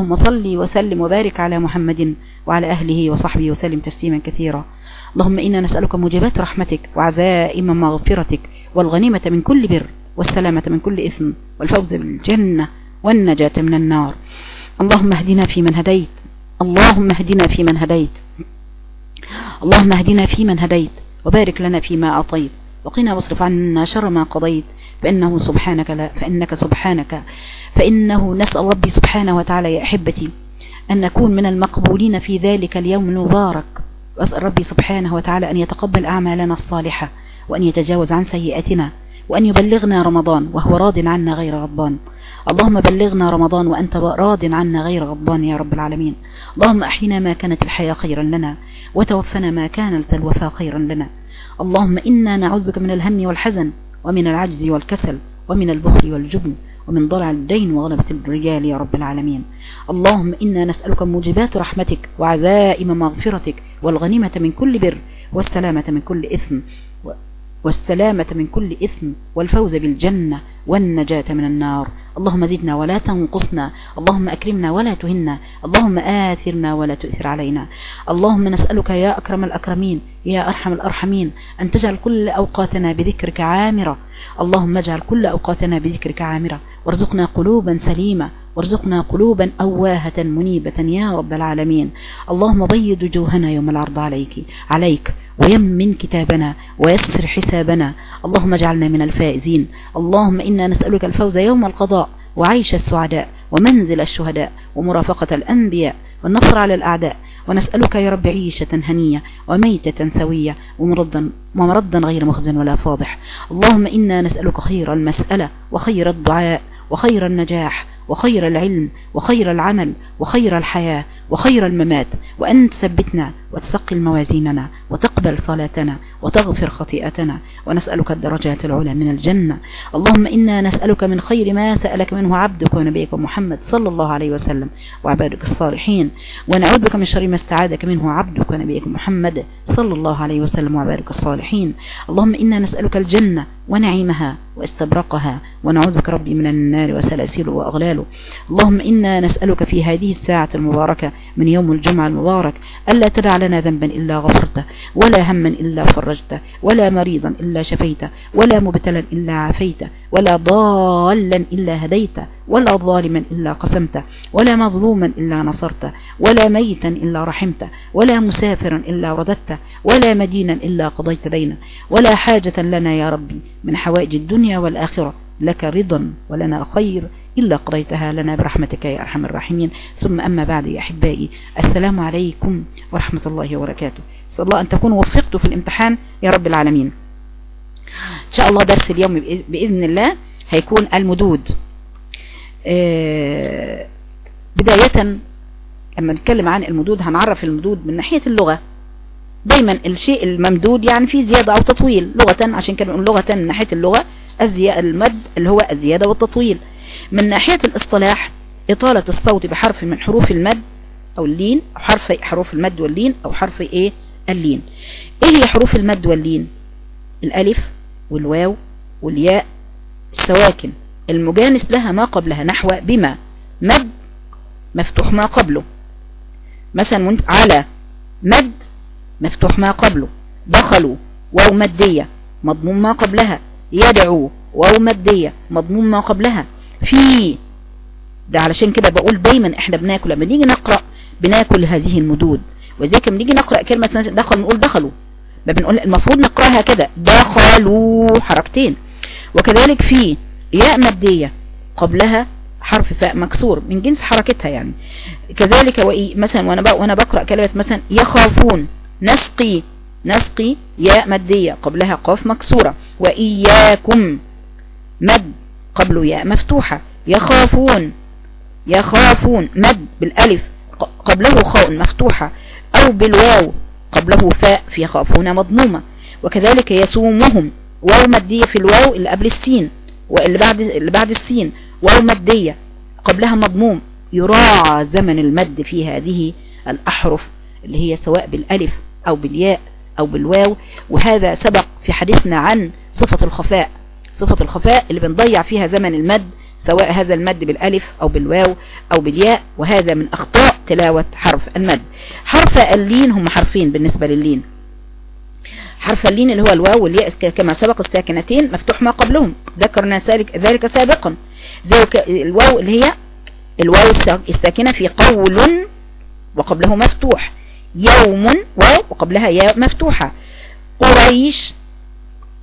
اللهم صل وسلم وبارك على محمد وعلى أهله وصحبه وسلم تسليما كثيرا. اللهم إنا نسألك موجبات رحمتك وعزائم مغفرتك والغنيمة من كل بر والسلامة من كل إثم والفوز بالجنة والنجاة من النار. اللهم اهدنا فيمن هديت. اللهم اهدنا فيمن هديت. اللهم اهدنا فيمن هديت. وبارك لنا فيما أعطيت. وقنا واصرف عنا شر ما قضيت. فإنه سبحانك لا فإنك سبحانك. فإنه نسأل ربي سبحانه وتعالى يا أحبتي أن نكون من المقبولين في ذلك اليوم المبارك. وأسأل ربي سبحانه وتعالى أن يتقبل أعمالنا الصالحة وأن يتجاوز عن سيئاتنا وأن يبلغنا رمضان وهو راض عنا غير غضبان. اللهم بلغنا رمضان وأنت راض عنا غير غضبان يا رب العالمين. اللهم أحينا ما كانت الحياة خيرا لنا وتوفنا ما كانت الوفاة خيرا لنا. اللهم إنا نعوذ بك من الهم والحزن ومن العجز والكسل ومن البخل والجبن ومن ضلع الدين وغلبة الرجال يا رب العالمين. اللهم إنا نسألك موجبات رحمتك وعزائم مغفرتك والغنيمة من كل بر والسلامة من كل إثم. والسلامة من كل إثم والفوز بالجنة والنجاة من النار. اللهم زدنا ولا تنقصنا. اللهم أكرمنا ولا تهنا. اللهم آثرنا ولا تؤثر علينا. اللهم نسألك يا أكرم الأكرمين يا أرحم الأرحمين أن تجعل كل أوقاتنا بذكرك عامرة. اللهم اجعل كل أوقاتنا بذكرك عامرة. وارزقنا قلوبا سليمة. وارزقنا قلوبا أواهة منيبة يا رب العالمين. اللهم بيض وجوهنا يوم العرض عليك عليك. ويمن كتابنا ويسر حسابنا. اللهم اجعلنا من الفائزين. اللهم إنا نسألك الفوز يوم القضاء وعيش السعداء ومنزل الشهداء ومرافقة الأنبياء والنصر على الأعداء. ونسألك يا رب عيشة هنية وميتة سوية ومردا, ومردا غير مخزن ولا فاضح. اللهم إنا نسألك خير المسألة وخير الدعاء وخير النجاح وخير العلم وخير العمل وخير الحياة وخير الممات وأن تثبتنا وتثقل موازيننا وتقبل صلاتنا وتغفر خطيئتنا ونسألك الدرجات العلى من الجنة. اللهم إنا نسألك من خير ما سألك منه عبدك ونبيك محمد صلى الله عليه وسلم وعبادك الصالحين. ونعوذ بك من شر ما استعاذك منه عبدك ونبيك محمد صلى الله عليه وسلم وعبادك الصالحين. اللهم إنا نسألك الجنة ونعيمها واستبرقها ونعوذ بك ربي من النار وسلاسله وأغلاله اللهم إنا نسألك في هذه الساعة المباركة من يوم الجمعة المبارك ألا تدع لنا ذنبا إلا غفرته ولا هما إلا فرجته ولا مريضا إلا شفيته ولا مبتلا إلا عافيته ولا ضالا إلا هديته ولا ظالما إلا قسمته ولا مظلوما إلا نصرته ولا ميتا إلا رحمته ولا مسافرا إلا رددته ولا مدينا إلا قضيت دينه ولا حاجة لنا يا ربي من حوائج الدنيا والآخرة لك رضا ولنا خير إلا قضيتها لنا برحمتك يا أرحم الراحمين. ثم أما بعد يا أحبائي السلام عليكم ورحمة الله وبركاته. صلى الله أن تكونوا وفقتوا في الامتحان يا رب العالمين. إن شاء الله درس اليوم بإذن الله هيكون المدود. آه، بداية لما نتكلم عن المدود هنعرف المدود من ناحية اللغة. دايما الشيء الممدود يعني فيه زيادة أو تطويل لغة عشان كده نقول لغة من ناحية اللغة المد اللي هو الزيادة والتطويل. من ناحية الاصطلاح إطالة الصوت بحرف من حروف المد أو اللين أو حرف حروف المد واللين أو حرف إيه؟ اللين. إيه هي حروف المد واللين؟ الألف والواو والياء السواكن. المجانس لها ما قبلها نحو بما. مد مفتوح ما قبله. مثلا على. مد مفتوح ما قبله. دخلوا. واو مدية. مضمون ما قبلها. يدعو. واو مدية. مضمون ما قبلها. في ده علشان كده بقول دايما إحنا بناكل لما نيجي نقرأ بناكل هذه المدود. وزي لما نيجي نقرأ كلمة دخل نقول دخلوا. ما بنقول المفروض نقرأها كده دخلوا حركتين. وكذلك في ياء مادية قبلها حرف فاء مكسور من جنس حركتها يعني. كذلك وإي مثلا وأنا وأنا بقرأ كلمة مثلا يخافون نسقي نسقي ياء مادية قبلها قاف مكسورة. وإياكم مد قبله ياء مفتوحة. يخافون. يخافون. مد بالألف. قبله خاء مفتوحة. أو بالواو. قبله فاء. في يخافون مضمومة. وكذلك يسومهم. واو مدية في الواو اللي قبل السين. واللي بعد اللي بعد السين. واو مدية. قبلها مضموم. يراعى زمن المد في هذه الأحرف. اللي هي سواء بالألف أو بالياء أو بالواو. وهذا سبق في حديثنا عن صفة الخفاء. صفة الخفاء اللي بنضيع فيها زمن المد سواء هذا المد بالألف أو بالواو أو بالياء وهذا من أخطاء تلاوة حرف المد. حرف اللين هم حرفين بالنسبة للين. حرف اللين اللي هو الواو والياء كما سبق الساكنتين مفتوح ما قبلهم. ذكرنا ذلك سابقا. زي الواو اللي هي الواو الساكنة في قول وقبله مفتوح. يوم واو وقبلها ياء مفتوحة. قريش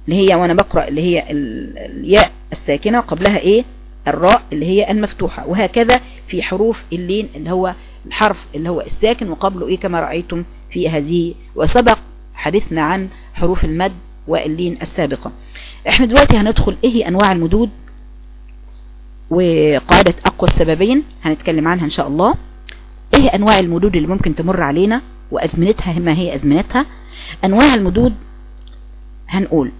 اللي هي وأنا بقرأ اللي هي الياء الساكنة وقبلها إيه؟ الراء اللي هي المفتوحة. وهكذا في حروف اللين اللي هو الحرف اللي هو الساكن. وقبله إيه؟ كما رأيتم في هذه وسبق حديثنا عن حروف المد واللين السابقة. إحنا دلوقتي هندخل إيه أنواع المدود؟ وقاعدة أقوى السببين هنتكلم عنها إن شاء الله. إيه أنواع المدود اللي ممكن تمر علينا وأزمنتها؟ ما هي أزمنتها؟ أنواع المدود هنقول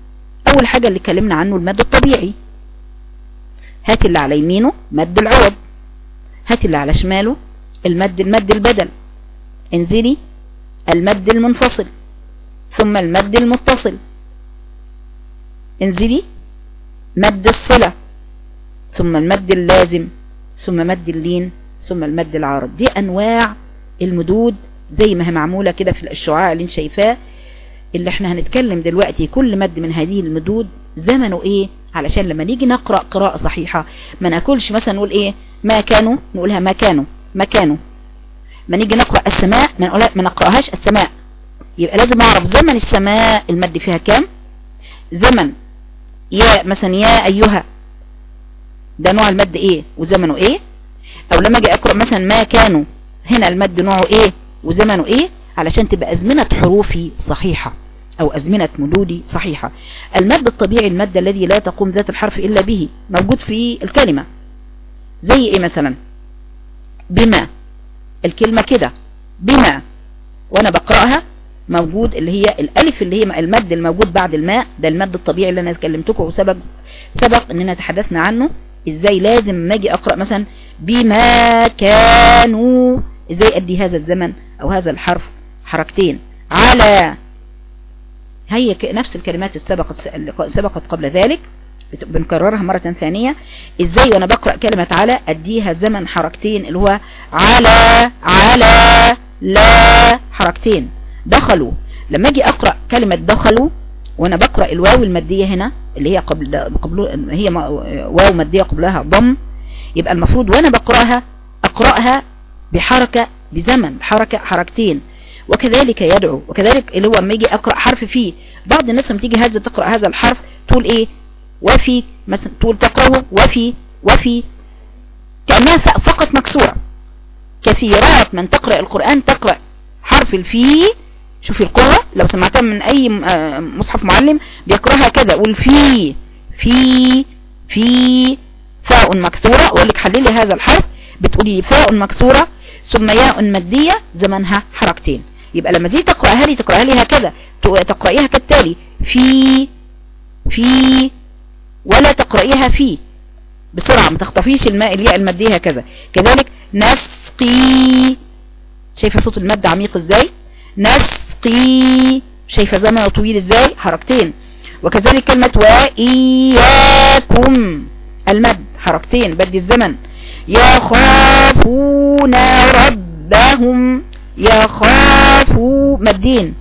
أول حاجة اللي اتكلمنا عنه المد الطبيعي. هات اللي على يمينه مد العوض. هات اللي على شماله المد المد البدل. انزلي المد المنفصل ثم المد المتصل. انزلي مد الصلة ثم المد اللازم ثم مد اللين ثم المد العارض. دي أنواع المدود زي ما هي معمولة كده في الشعاع اللي انت شايفاه. اللي إحنا هنتكلم دلوقتي كل مد من هذه المدود زمنه إيه؟ علشان لما نيجي نقرأ قراءة صحيحة ما ناكلش مثلا نقول إيه؟ ما كانوا نقولها ما كانوا ما كانوا. ما نيجي نقرأ السماء ما, نقرأهاش السماء. يبقى لازم أعرف زمن السماء المد فيها كام؟ زمن. يا مثلا يا أيها. ده نوع المد إيه؟ وزمنه إيه؟ أو لما أجي أقرأ مثلا ما كانوا هنا المد نوعه إيه؟ وزمنه إيه؟ علشان تبقى أزمنة حروفي صحيحة أو أزمنة مدودي صحيحة. المد الطبيعي المد الذي لا تقوم ذات الحرف إلا به موجود في الكلمة. زي إيه مثلا؟ بما. الكلمة كده. بما. وأنا بقرأها موجود اللي هي الألف اللي هي المد الموجود بعد الماء. ده المد الطبيعي اللي أنا اتكلمتكم وسبق سبق إننا تحدثنا عنه. إزاي لازم ما أجي أقرأ مثلا بما كانوا. إزاي أدي هذا الزمن أو هذا الحرف حركتين. على هي نفس الكلمات السبقت سبقت قبل ذلك بنكررها مرة ثانية. إزاي؟ وأنا بقرأ كلمة على أديها زمن حركتين اللي هو على على لا حركتين. دخلوا. لما أجي أقرأ كلمة دخلوا وأنا بقرأ الواو المادية هنا اللي هي قبل قبل هي واو مادية قبلها ضم. يبقى المفروض وأنا بقرأها أقرأها بحركة بزمن حركة حركتين. وكذلك يدعو. وكذلك اللي هو لما يجي أقرأ حرف فيه بعض الناس لما تيجي هذا تقرأ هذا الحرف تقول إيه؟ وفي مثلا تقول تقرأه وفي وفي. كأنها فقط مكسورة. كثيرات من تقرأ القرآن تقرأ حرف الفي شوفي القوة لو سمعتها من أي مصحف معلم بيقرأها كذا قول في في في فاء مكسورة. أقول لك حللي هذا الحرف بتقولي فاء مكسورة ثم ياء مادية زمنها حركتين. يبقى لما تيجي تقرأها لي تقرأها لي هكذا تقرأيها كالتالي في في ولا تقرأيها في بسرعة ما تخطفيش الماء الياء المادية هكذا. كذلك نسقي شايفة صوت المد عميق إزاي؟ نسقي شايفة زمن طويل إزاي؟ حركتين. وكذلك كلمة وإياكم المد حركتين بدي الزمن. يخافون ربهم يخافوا مدين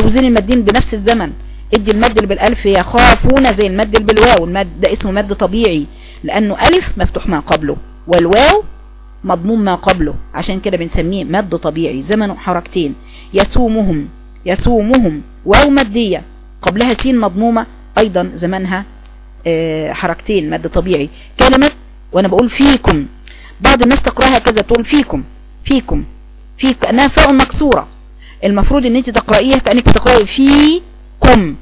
اوزن المدين بنفس الزمن ادي المد اللي بالالف يخافون زي المد اللي بالواو. المد ده اسمه مد طبيعي لأنه الف مفتوح ما قبله والواو مضموم ما قبله. عشان كده بنسميه مد طبيعي. زمنه حركتين. يسومهم يسومهم واو مدية. قبلها سين مضمومة أيضا زمنها حركتين مد طبيعي. كلمة وأنا بقول فيكم. بعض الناس تقرأها كذا تقول فيكم فيكم. في كأنها فاء مكسورة. المفروض إن أنت تقرأيها كأنك بتقرأي فيكم.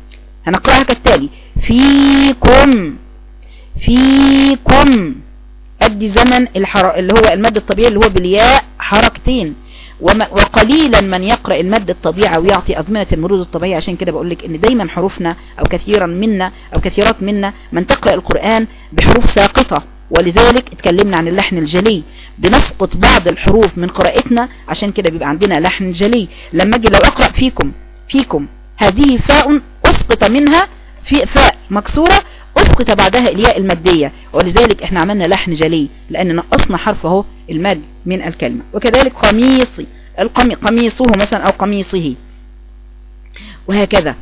هنقرأها كالتالي. فيكم. فيكم. أدي زمن الحر... اللي هو المد الطبيعي اللي هو بالياء حركتين. وما... وقليلا من يقرأ المد الطبيعي ويعطي أزمنة المرود الطبيعي. عشان كده بقول لك إن دايما حروفنا أو كثيرا منا أو كثيرات منا من تقرأ القرآن بحروف ساقطة. ولذلك اتكلمنا عن اللحن الجلي. بنسقط بعض الحروف من قراءتنا عشان كده بيبقى عندنا لحن جلي. لما أجي لو أقرأ فيكم فيكم. هذه فاء أسقط منها في فاء مكسورة أسقط بعدها الياء المادية. ولذلك إحنا عملنا لحن جلي لأن نقصنا حرف أهو الماد من الكلمة. وكذلك قميصي. القمي قميصه مثلا أو قميصه. وهكذا.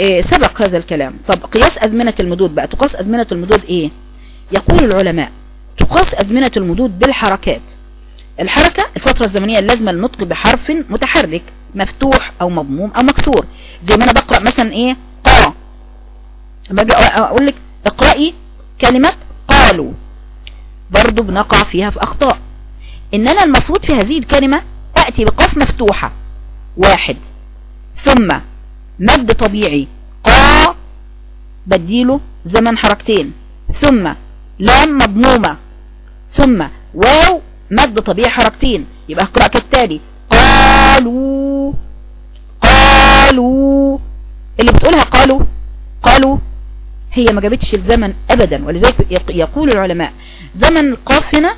إيه سبق هذا الكلام. طب قياس أزمنة المدود بقى. تقاس أزمنة المدود إيه؟ يقول العلماء تقاس أزمنة المدود بالحركات. الحركة الفترة الزمنية اللازمة للنطق بحرف متحرك مفتوح أو مضموم أو مكسور. زي ما أنا بقرأ مثلا إيه؟ قا. باجي أقول لك اقرأي كلمة قالوا. برضو بنقع فيها في أخطاء. ان أنا المفروض في هذه الكلمة اتي بقاف مفتوحة. واحد. ثم مد طبيعي. قا. بديله زمن حركتين. ثم لام مضمومة. ثم واو مد طبيعي حركتين. يبقى اقرأ كالتالي قالوا قالوا. اللي بتقولها قالوا قالوا هي ما جابتش الزمن ابدا. ولذلك يقول العلماء زمن القاف هنا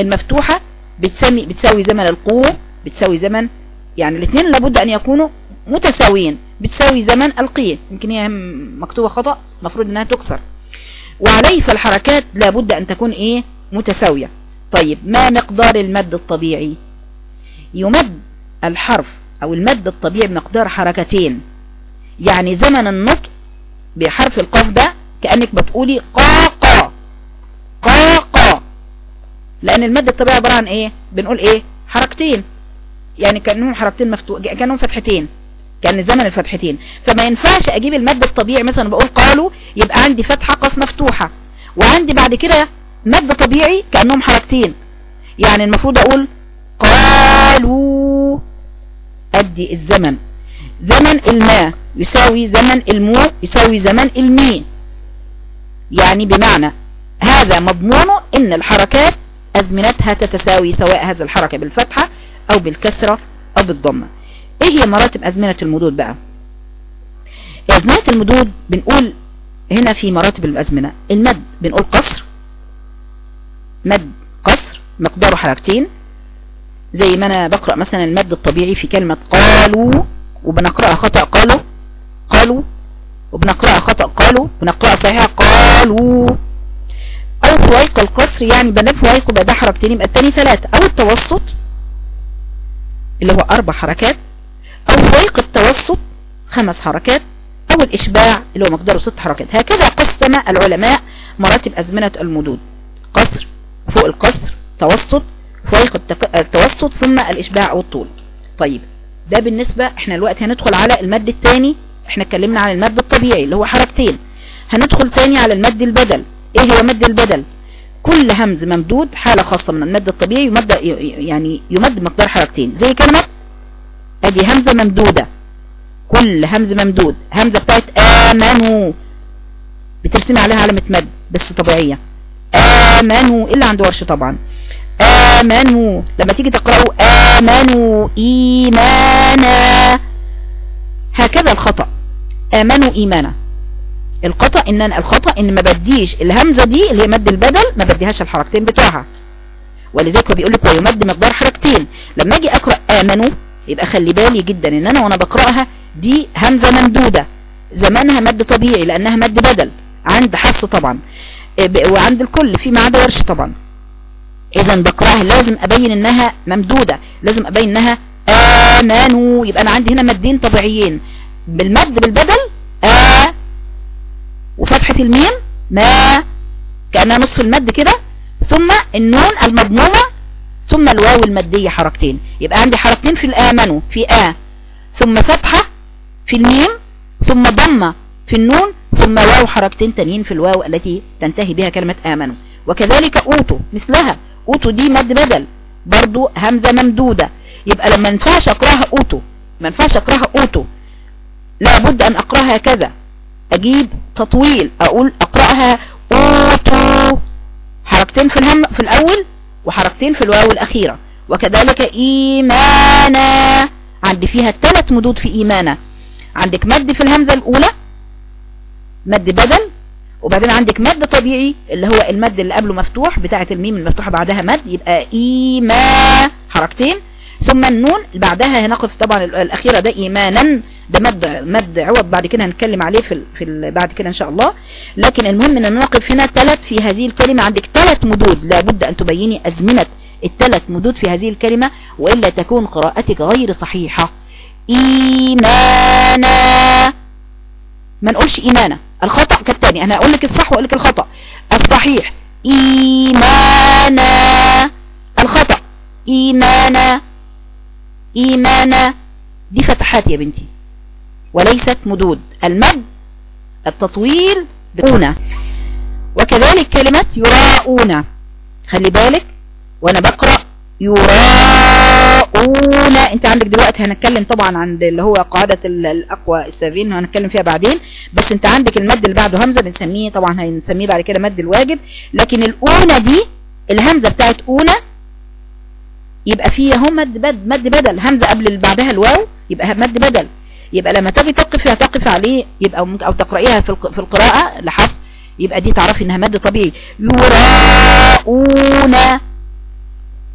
المفتوحة بتسمي بتساوي زمن القوة بتساوي زمن يعني الاثنين لابد أن يكونوا متساويين. بتساوي زمن القية يمكن هي مكتوبة خطأ مفروض إنها تكسر. وعليه فالحركات لابد أن تكون إيه؟ متساوية. طيب ما مقدار المد الطبيعي؟ يمد الحرف أو المد الطبيعي بمقدار حركتين. يعني زمن النطق بحرف القاف ده كأنك بتقولي قا قا. قا قا. لأن المد الطبيعي عبارة عن إيه؟ بنقول إيه؟ حركتين. يعني كأنهم حركتين مفتوح كأنهم فتحتين. كان زمن الفتحتين. فما ينفعش أجيب المد الطبيعي مثلا بقول قالوا يبقى عندي فتحة قاف مفتوحة وعندي بعد كده مد طبيعي كأنهم حركتين. يعني المفروض أقول قالوا. أدي الزمن. زمن الماء يساوي زمن المو يساوي زمن المي. يعني بمعنى هذا مضمونه إن الحركات أزمنتها تتساوي سواء هذا الحركة بالفتحة أو بالكسرة أو بالضمة. إيه هي مراتب أزمنة المدود بقى؟ أزمنة المدود بنقول هنا في مراتب الأزمنة. المد بنقول قصر. مد قصر مقداره حركتين. زي ما أنا بقرأ مثلا المد الطبيعي في كلمة قالوا وبنقرأها خطأ قالوا قالوا وبنقرأها خطأ قالوا بنقرأها صحيحة قالوا. أو فوائق القصر يعني بنات فوائق يبقى ده حركتين يبقى التاني ثلاثة. أو التوسط اللي هو أربع حركات فوائق التوسط خمس حركات أو الإشباع اللي هو مقداره ست حركات. هكذا قسم العلماء مراتب أزمنة المدود. قصر فوق القصر توسط فوق التوسط ثم الإشباع أو الطول. طيب ده بالنسبة إحنا الوقت هندخل على المد الثاني إحنا اتكلمنا عن المد الطبيعي اللي هو حركتين. هندخل تاني على المد البدل. إيه هو مد البدل؟ كل همز ممدود حالة خاصة من المد الطبيعي يمد يعني يمد مقدار حركتين. زي كلمة ادي همزة ممدودة. كل همز ممدود همزة بتاعت آمنوا. بترسمي عليها علامة مد بس طبيعية. آمنوا. إلا عند ورش طبعا. آمنوا. لما تيجي تقرأوا آمنوا إيمانا. هكذا الخطأ. آمنوا إيمانا. الخطأ إن أنا الخطأ إن ما بديش الهمزة دي اللي هي مد البدل ما بديهاش الحركتين بتوعها. ولذلك هو بيقول لك ويمد مقدار حركتين. لما أجي أقرأ آمنوا يبقى خلي بالي جدا ان أنا وأنا بقرأها دي همزة ممدودة. زمانها مد طبيعي لأنها مد بدل. عند حفص طبعا. وعند الكل. في ما عدا ورش طبعا. اذا بقرأها لازم أبين إنها ممدودة. لازم أبين إنها آمنوا. يبقى أنا عندي هنا مدين طبيعيين. بالمد بالبدل آ وفتحة الميم ما كأنها نصف المد كده. ثم النون المضمومة ثم الواو المادية حركتين. يبقى عندي حركتين في الآمنوا في آ ثم فتحة في الميم ثم ضمة في النون ثم واو حركتين تانيين في الواو التي تنتهي بها كلمة آمنوا وكذلك أوتو مثلها. أوتو دي مد بدل. برضو همزة ممدودة. يبقى لما ينفعش أقرأها أوتو. ما ينفعش أقرأها أوتو. لابد أن أقرأها كذا. أجيب تطويل. أقول أقرأها أوتو. حركتين في الهمز في الأول. وحركتين في الواو الأخيرة. وكذلك إيمانا. عندي فيها ثلاث مدود في إيمانا. عندك مد في الهمزة الأولى مد بدل وبعدين عندك مد طبيعي اللي هو المد اللي قبله مفتوح بتاعة الميم المفتوحة بعدها مد يبقى إيما. حركتين. ثم النون بعدها هنقف طبعا الأخيرة ده إيمانا. ده مد مد عوض بعد كده هنتكلم عليه في في بعد كده إن شاء الله. لكن المهم إن نقف هنا ثلاث في هذه الكلمة. عندك ثلاث مدود. لابد أن تبيني أزمنة الثلاث مدود في هذه الكلمة وإلا تكون قراءتك غير صحيحة. إيمانا. ما نقولش إيمانا. الخطأ كالتاني أنا أقول لك الصح وأقول لك الخطأ. الصحيح. إيمانا. الخطأ. إيمانا. إيمانا. دي فتحات يا بنتي. وليست مدود. المد التطويل بقونا وكذلك كلمة يراؤون. خلي بالك وأنا بقرأ يراؤون. أنت عندك دلوقتي هنتكلم طبعا عن اللي هو قاعدة الأقوى السابين هنتكلم فيها بعدين. بس أنت عندك المد اللي بعده همزة بنسميه طبعا هنسميه بعد كده مد الواجب. لكن الأونة دي الهمزة بتاعت أونة يبقى فيها هم مد بدل مد بدل. همزة قبل بعدها الواو يبقى مد بدل. يبقى لما تجي تقف تقف عليه يبقى ممكن أو تقرأيها في في القراءة لحفظ يبقى دي تعرفي إنها مد طبيعي. يراؤون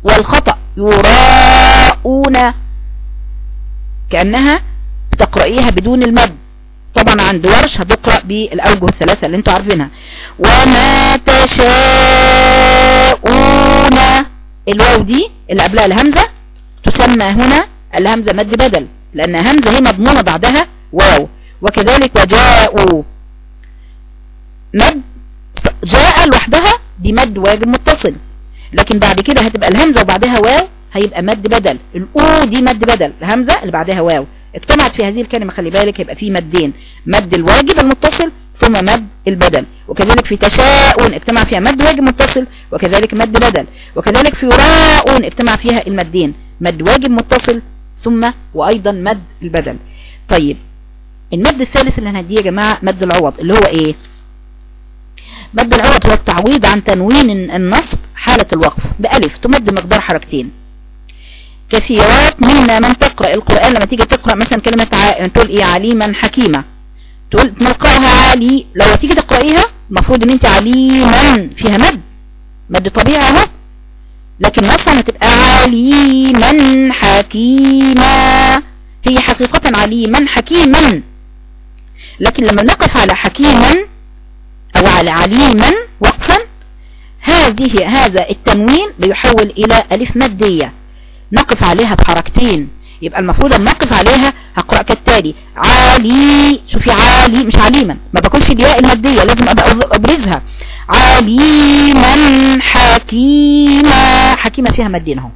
والخطأ. يراؤون كأنها تقرأيها بدون المد. طبعا عند ورش هتقرأ بالأوجه الثلاثة اللي أنتوا عارفينها. وما تشاءون الواو دي اللي قبلها الهمزة تسمى هنا الهمزة مد بدل لأن همزة هي مضمونة بعدها واو وكذلك وجاءوا مد جاء لوحدها دي مد واجب متصل لكن بعد كده هتبقى الهمزة وبعدها واو هيبقى مد بدل الأو دي مد بدل الهمزة اللي بعدها واو اجتمعت في هذه الكلمة خلي بالك هيبقى في مدين مد الواجب المتصل ثم مد البدل وكذلك في تشاؤون اجتمع فيها مد واجب متصل وكذلك مد بدل وكذلك في يراؤون اجتمع فيها المدين مد واجب متصل ثم وأيضا مد البدل. طيب المد الثالث اللي هنديه يا جماعة مد العوض اللي هو إيه؟ مد العوض هو التعويض عن تنوين النصب حالة الوقف بألف تمد مقدار حركتين. كثيرات منا من تقرأ القرآن لما تيجي تقرأ مثلا كلمة ع... تقول إيه عليما حكيمة. تقول نقرأها علي لو تيجي تقرأيها المفروض إن أنت عليما فيها مد. مد طبيعي أهو. لكن مثلا هتبقى عليما حكيما هي حقيقة عليما حكيما. لكن لما نقف على حكيما أو على عليما وقفا هذه هذا التنوين بيحول إلى ألف مادية. نقف عليها بحركتين. يبقى المفروض أن نقف عليها هقرأ كالتالي عالي شوفي عالي مش عليما ما باكلش الياء المادية لازم أبرزها. عليما حكيما. حكيمة فيها مدين أهو.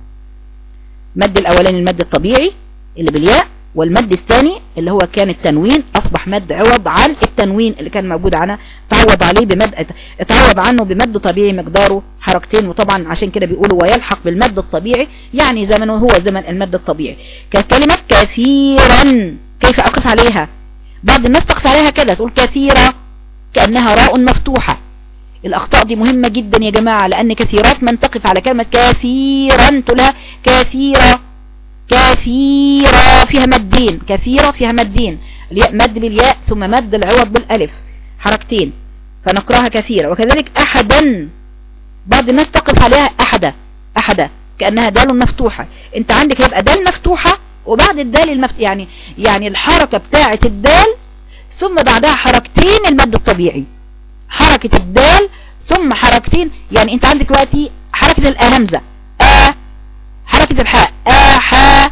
مد الأولاني المد الطبيعي اللي بالياء والمد الثاني اللي هو كان التنوين أصبح مد عوض عن التنوين اللي كان موجود عنه تعوض عليه بمد اتعوض عنه بمد طبيعي مقداره حركتين وطبعا عشان كده بيقولوا ويلحق بالمد الطبيعي يعني زمنه هو زمن المد الطبيعي. كلمة كثيرا كيف أقف عليها؟ بعض الناس تقف عليها كده تقول كثيرة كأنها راء مفتوحة. الأخطاء دي مهمة جدا يا جماعة لأن كثيرات من تقف على كلمة كثيرا تقولها كثيرة. كثيرة فيها مدين كثيرة فيها مدين مد بالياء ثم مد العوض بالألف. حركتين. فنقراها كثيرة. وكذلك أحدا. بعض الناس تقف عليها أحدا. أحدا. كأنها دال مفتوحة. أنت عندك هيبقى دال مفتوحة وبعد الدال المفت... يعني يعني الحركة بتاعة الدال ثم بعدها حركتين المد الطبيعي. حركة الدال ثم حركتين. يعني أنت عندك دلوقتي حركة الأهمزة حركة الحاء. آحا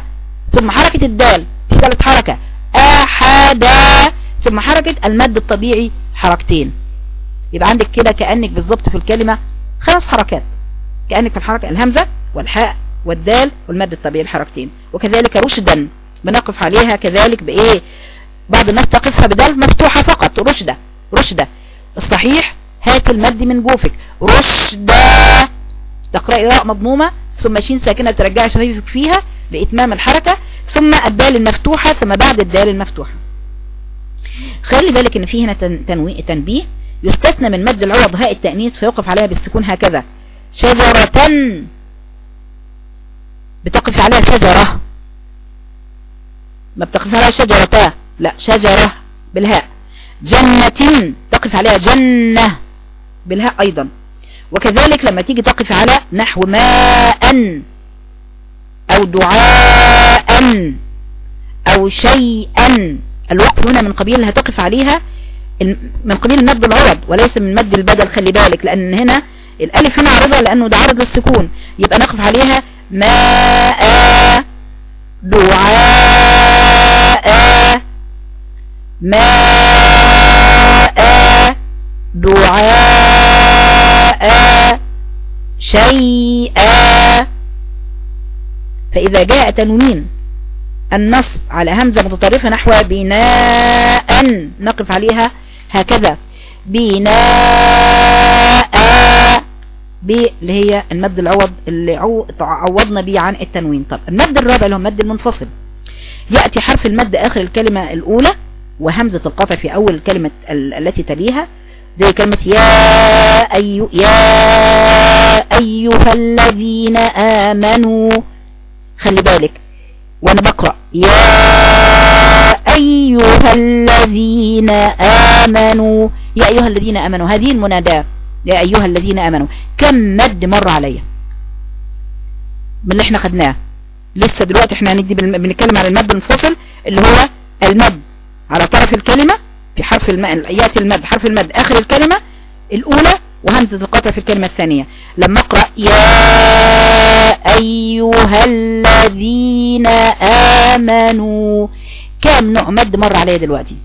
ثم حركة الدال. ثالث حركة. آحادا ثم حركة المد الطبيعي حركتين. يبقى عندك كده كأنك بالظبط في الكلمة خمس حركات. كأنك في الحركة الهمزة والحاء والدال والمد الطبيعي الحركتين. وكذلك رشدا. بنقف عليها كذلك بإيه؟ بعض الناس تقفها بدال مفتوحة فقط. رشدة. رشدة. الصحيح هات المد من جوفك. رشدا تقرأي راء مضمومة ثم شين ساكنة ترجعي شفايفك فيها لإتمام الحركة ثم الدال المفتوحة ثم بعد الدال المفتوحة. خلي بالك إن في هنا تنبيه. يستثنى من مد العوض هاء التأنيث فيوقف عليها بالسكون هكذا. شجرة. بتقف عليها شجرة. ما بتقف عليها شجرة. لا شجرة بالهاء. جنة. تقف عليها جنة بالهاء أيضا. وكذلك لما تيجي تقف على نحو ماء أو دعاء أو شيئا. الوقف هنا من قبيل هتقف عليها من قبيل المد العرض وليس من مد البدل خلي بالك لأن هنا الألف هنا عرضها لأنه ده عرض للسكون. يبقى نقف عليها ماء دعاء ماء دعاء. شيئا. فإذا جاء تنوين النصب على همزة متطرفة نحو بناء نقف عليها هكذا. بناء ب اللي هي المد العوض اللي عوضنا به عن التنوين. طب المد الرابع اللي هو المد المنفصل. يأتي حرف المد آخر الكلمة الأولى وهمزة القطع في أول الكلمة التي تليها. زي كلمة يا, أي يا أيها الذين آمنوا. خلي بالك. وأنا بقرأ. يا أيها الذين آمنوا. يا أيها الذين آمنوا. هذه المناداة يا أيها الذين آمنوا. كم مد مر عليا من اللي إحنا خدناه. لسه دلوقتي إحنا هندي بنتكلم على المد المنفصل اللي هو المد على طرف الكلمة في حرف المد يأتي المد حرف المد آخر الكلمة الأولى وهمزة القطع في الكلمة الثانية. لما اقرأ يا أيها الذين آمنوا كام نوع مد مر عليا دلوقتي؟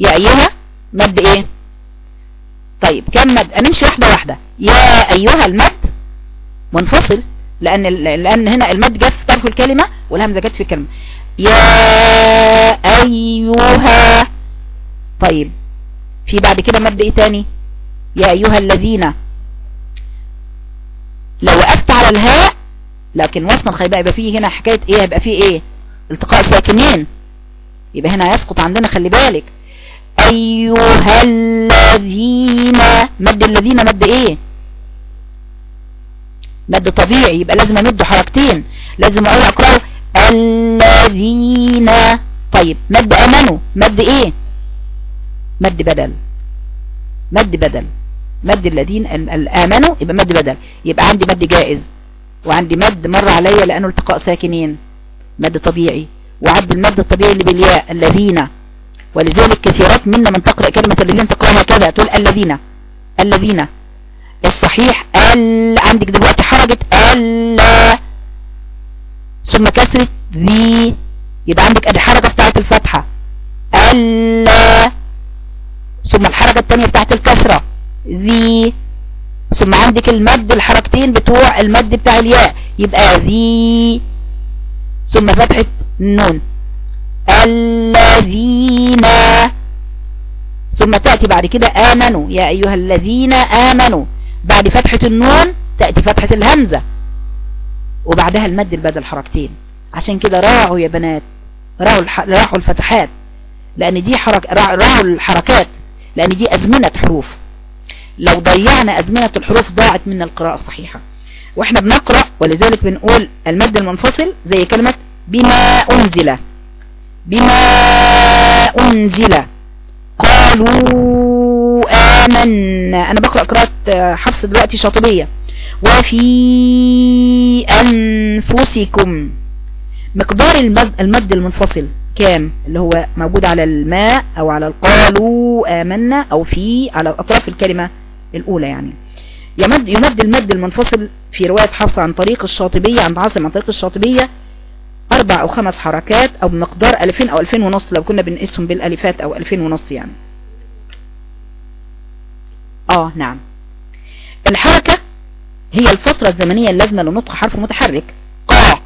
يا أيها مد إيه؟ طيب كم مد؟ نمشي واحدة واحدة. يا أيها المد منفصل. لأن, لأن هنا المد جت في طرف الكلمة والهمزة جت في الكلمة. يا أيها طيب في بعد كده مد إيه تاني؟ يا أيها الذين لو وقفت على الهاء لكن وصنا الخيباء يبقى فيه هنا حكاية إيه؟ يبقى فيه إيه؟ التقاء ساكنين يبقى هنا يسقط عندنا خلي بالك. أيها الذين مد الذين مد إيه؟ مد طبيعي يبقى لازم امد حركتين لازم أقول اقرأه الذين طيب مد امنوا مد إيه؟ مد بدل مد بدل مد الذين آمنوا يبقى مد بدل يبقى عندي مد جائز وعندي مد مر عليا لأنه التقاء ساكنين مد طبيعي وعد المد الطبيعي اللي بالياء الذين ولذلك كثيرات منا من تقرأ كلمة الذين تقرأها كذا تقول الذين الذين. الصحيح ال عندك دلوقتي حركة ال ثم كسرة ذي. يبقى عندك أدي حركة بتاعت الفتحة. ال ثم الحركة الثانية بتاعت الكسرة ذي. ثم عندك المد الحركتين بتوع المد بتاع الياء. يبقى ذي. ثم فتحة النون الذين ثم تأتي بعد كده آمنوا. يا أيها الذين آمنوا. بعد فتحة النون تأتي فتحة الهمزة. وبعدها المد البدل حركتين. عشان كده راعوا يا بنات. راعوا. راعوا الفتحات. لأن دي حرك... راعوا الحركات. لأن دي أزمنة حروف. لو ضيعنا أزمنة الحروف ضاعت من القراءة الصحيحة. وإحنا بنقرأ ولذلك بنقول المد المنفصل زي كلمة بما أنزل. بما أنزل. قالوا آمنا أنا بقرأ قراءة حفص دلوقتي شاطبية. وفي أنفسكم مقدار المد, المنفصل كام؟ اللي هو موجود على الماء أو على القالوا آمنا أو في على أطراف الكلمة الأولى يعني. يمد, يمد المد المنفصل في رواية حفص عن طريق الشاطبية عند عاصم عن طريق الشاطبية أربع أو خمس حركات أو بمقدار ألفين أو ألفين ونص لو كنا بنقسهم بالألفات أو ألفين ونص يعني. آه نعم. الحركة هي الفترة الزمنية اللازمة لنطق حرف متحرك. قا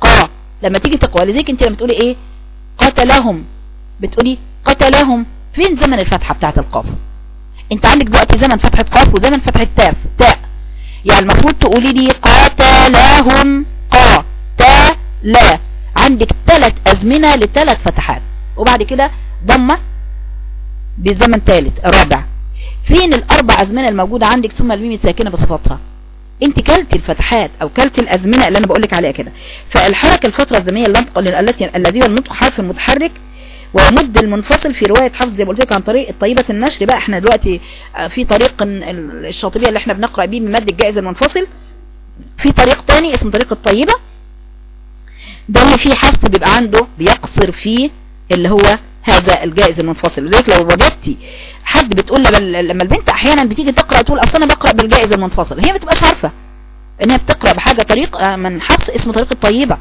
قا. لما تيجي تقوى لذلك انت لما تقولي إيه؟ قتلهم. بتقولي قتلهم. فين زمن الفتحة بتاعت القاف؟ انت عندك دلوقتي زمن فتحة قاف وزمن فتحة تاف تاء. يعني المفروض تقولي لي قاتلهم قا تا لا. عندك ثلاث أزمنة لثلاث فتحات. وبعد كده ضمة بزمن ثالث رابع فين الأربع أزمنة الموجودة عندك ثم الميم الساكنة بصفاتها؟ انت كلت الفتحات أو كلت الأزمنة اللي أنا بقول لك عليها كده. فالحركة الفترة الزمنية التي الذين نطق حرف متحرك ويمد المنفصل في رواية حفظ زي ما قلت لك عن طريق الطيبة النشر. بقى إحنا دلوقتي في طريق الشاطبية اللي إحنا بنقرأ بيه من مد الجائز المنفصل. في طريق تاني اسمه طريق الطيبة. ده اللي فيه حفظ بيبقى عنده بيقصر فيه اللي هو هذا الجائز المنفصل. لذلك لو وجدتي حد بتقول لما البنت أحيانا بتيجي تقرأ تقول أصل أنا بقرأ بالجائز المنفصل هي ما بتبقاش عارفة إنها بتقرأ بحاجة طريق من حفظ اسمه طريق الطيبة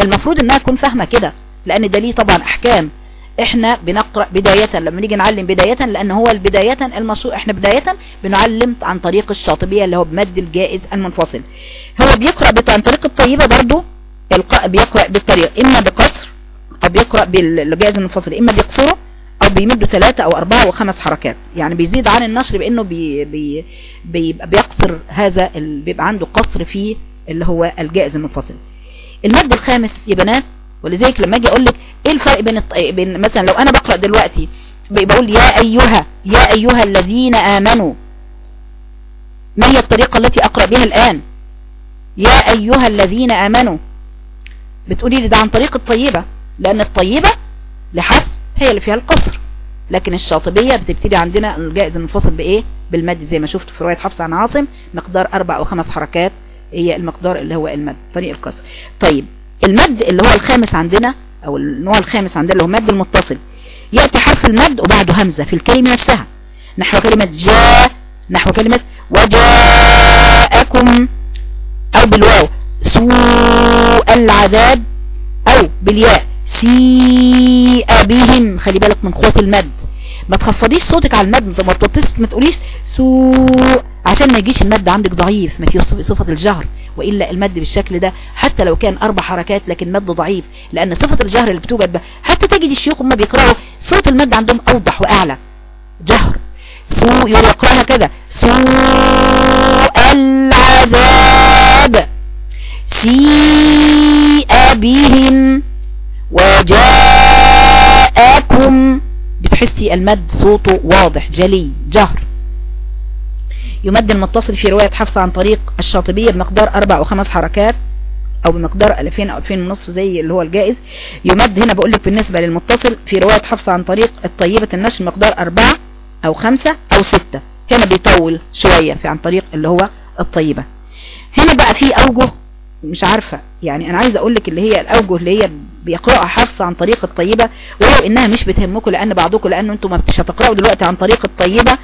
المفروض إنها تكون فاهمة كده لأن ده ليه طبعا أحكام. إحنا بنقرأ بداية لما نيجي نعلم بداية لأن هو البداية المشروع إحنا بداية بنعلم عن طريق الشاطبية اللي هو بمد الجائز المنفصل. هو بيقرأ عن طريق الطيبة برضو بيقرأ بالطريق إما بقصر أو بيقرأ بالجائز المنفصل إما بيقصره أو بيمدوا ثلاثة أو أربعة وخمس حركات. يعني بيزيد عن النشر بأنه بي بي بي بيقصر هذا بيبقى عنده قصر فيه اللي هو الجائز المنفصل المد الخامس يا بنات ولذلك لما أجي أقول لك إيه الفرق بين الط... بين مثلا لو أنا بقرأ دلوقتي بقول يا أيها يا أيها الذين آمنوا ما هي الطريقة التي أقرأ بها الآن؟ يا أيها الذين آمنوا. بتقولي لي ده عن طريق الطيبة. لأن الطيبة لحفظ هي اللي فيها القصر. لكن الشاطبية بتبتدي عندنا الجائز المنفصل بإيه؟ بالمد زي ما شفت في رواية حفص عن عاصم مقدار أربع أو خمس حركات هي المقدار اللي هو المد طريق القصر. طيب المد اللي هو الخامس عندنا أو النوع الخامس عندنا اللي هو مد المتصل. يأتي حرف المد وبعده همزة في الكلمة نفسها. نحو كلمة جاء نحو كلمة وجاءكم أو بالواو سوء العذاب أو بالياء. سيء بهم. خلي بالك من قوة المد. ما تخفضيش صوتك على المد ما ما تقوليش سوء. عشان ما يجيش المد عندك ضعيف ما فيه صفة الجهر وإلا المد بالشكل ده حتى لو كان أربع حركات لكن مد ضعيف. لأن صفة الجهر اللي بتوجد حتى تجد الشيوخ هم بيقرأوا صوت المد عندهم أوضح وأعلى. جهر. سوء يقرأها كده. سوء العذاب. سيء بهم. وجاءكم بتحسي المد صوته واضح جلي جهر. يمد المتصل في رواية حفصة عن طريق الشاطبية بمقدار أربع أو خمس حركات أو بمقدار 2000 أو 2000 ونص زي اللي هو الجائز. يمد هنا بقول لك بالنسبة للمتصل في رواية حفصة عن طريق الطيبة النشر مقدار أربعة أو خمسة أو ستة. هنا بيطول شوية في عن طريق اللي هو الطيبة. هنا بقى في أوجه مش عارفة. يعني أنا عايزة أقول لك اللي هي الأوجه اللي هي بيقرأها حفص عن طريق الطيبة ولو إنها مش بتهمكم لأن بعضكم لأن أنتم ما مش هتقرأوا دلوقتي عن طريق الطيبة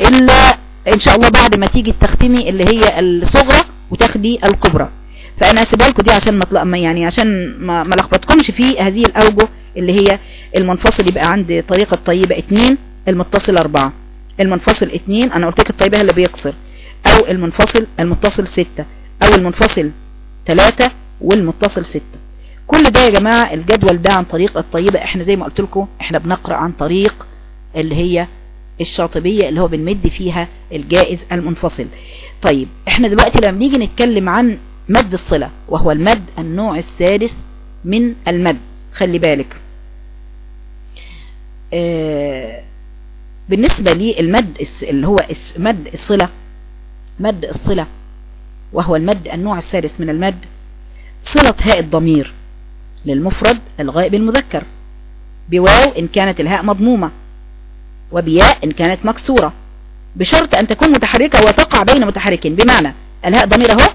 إلا إن شاء الله بعد ما تيجي تختمي اللي هي الصغرى وتاخدي الكبرى. فأنا اسيبها لكم دي عشان ما يعني عشان ما ما لخبطكمش في هذه الأوجه اللي هي المنفصل يبقى عند طريقة الطيبة اتنين المتصل أربعة. المنفصل اتنين أنا قلت لك الطيبة اللي بيقصر. أو المنفصل المتصل ستة. أو المنفصل ثلاثة والمتصل ستة. كل ده يا جماعة الجدول ده عن طريق الطيبة. إحنا زي ما قلت لكم إحنا بنقرأ عن طريق اللي هي الشاطبية اللي هو بنمد فيها الجائز المنفصل. طيب إحنا دلوقتي لما نيجي نتكلم عن مد الصلة وهو المد النوع السادس من المد. خلي بالك. آه بالنسبة للمد اللي هو مد الصلة مد الصلة وهو المد النوع السادس من المد صلة هاء الضمير للمفرد الغائب المذكر بواو إن كانت الهاء مضمومة وبياء إن كانت مكسورة بشرط أن تكون متحركة وتقع بين متحركين. بمعنى الهاء ضمير أهو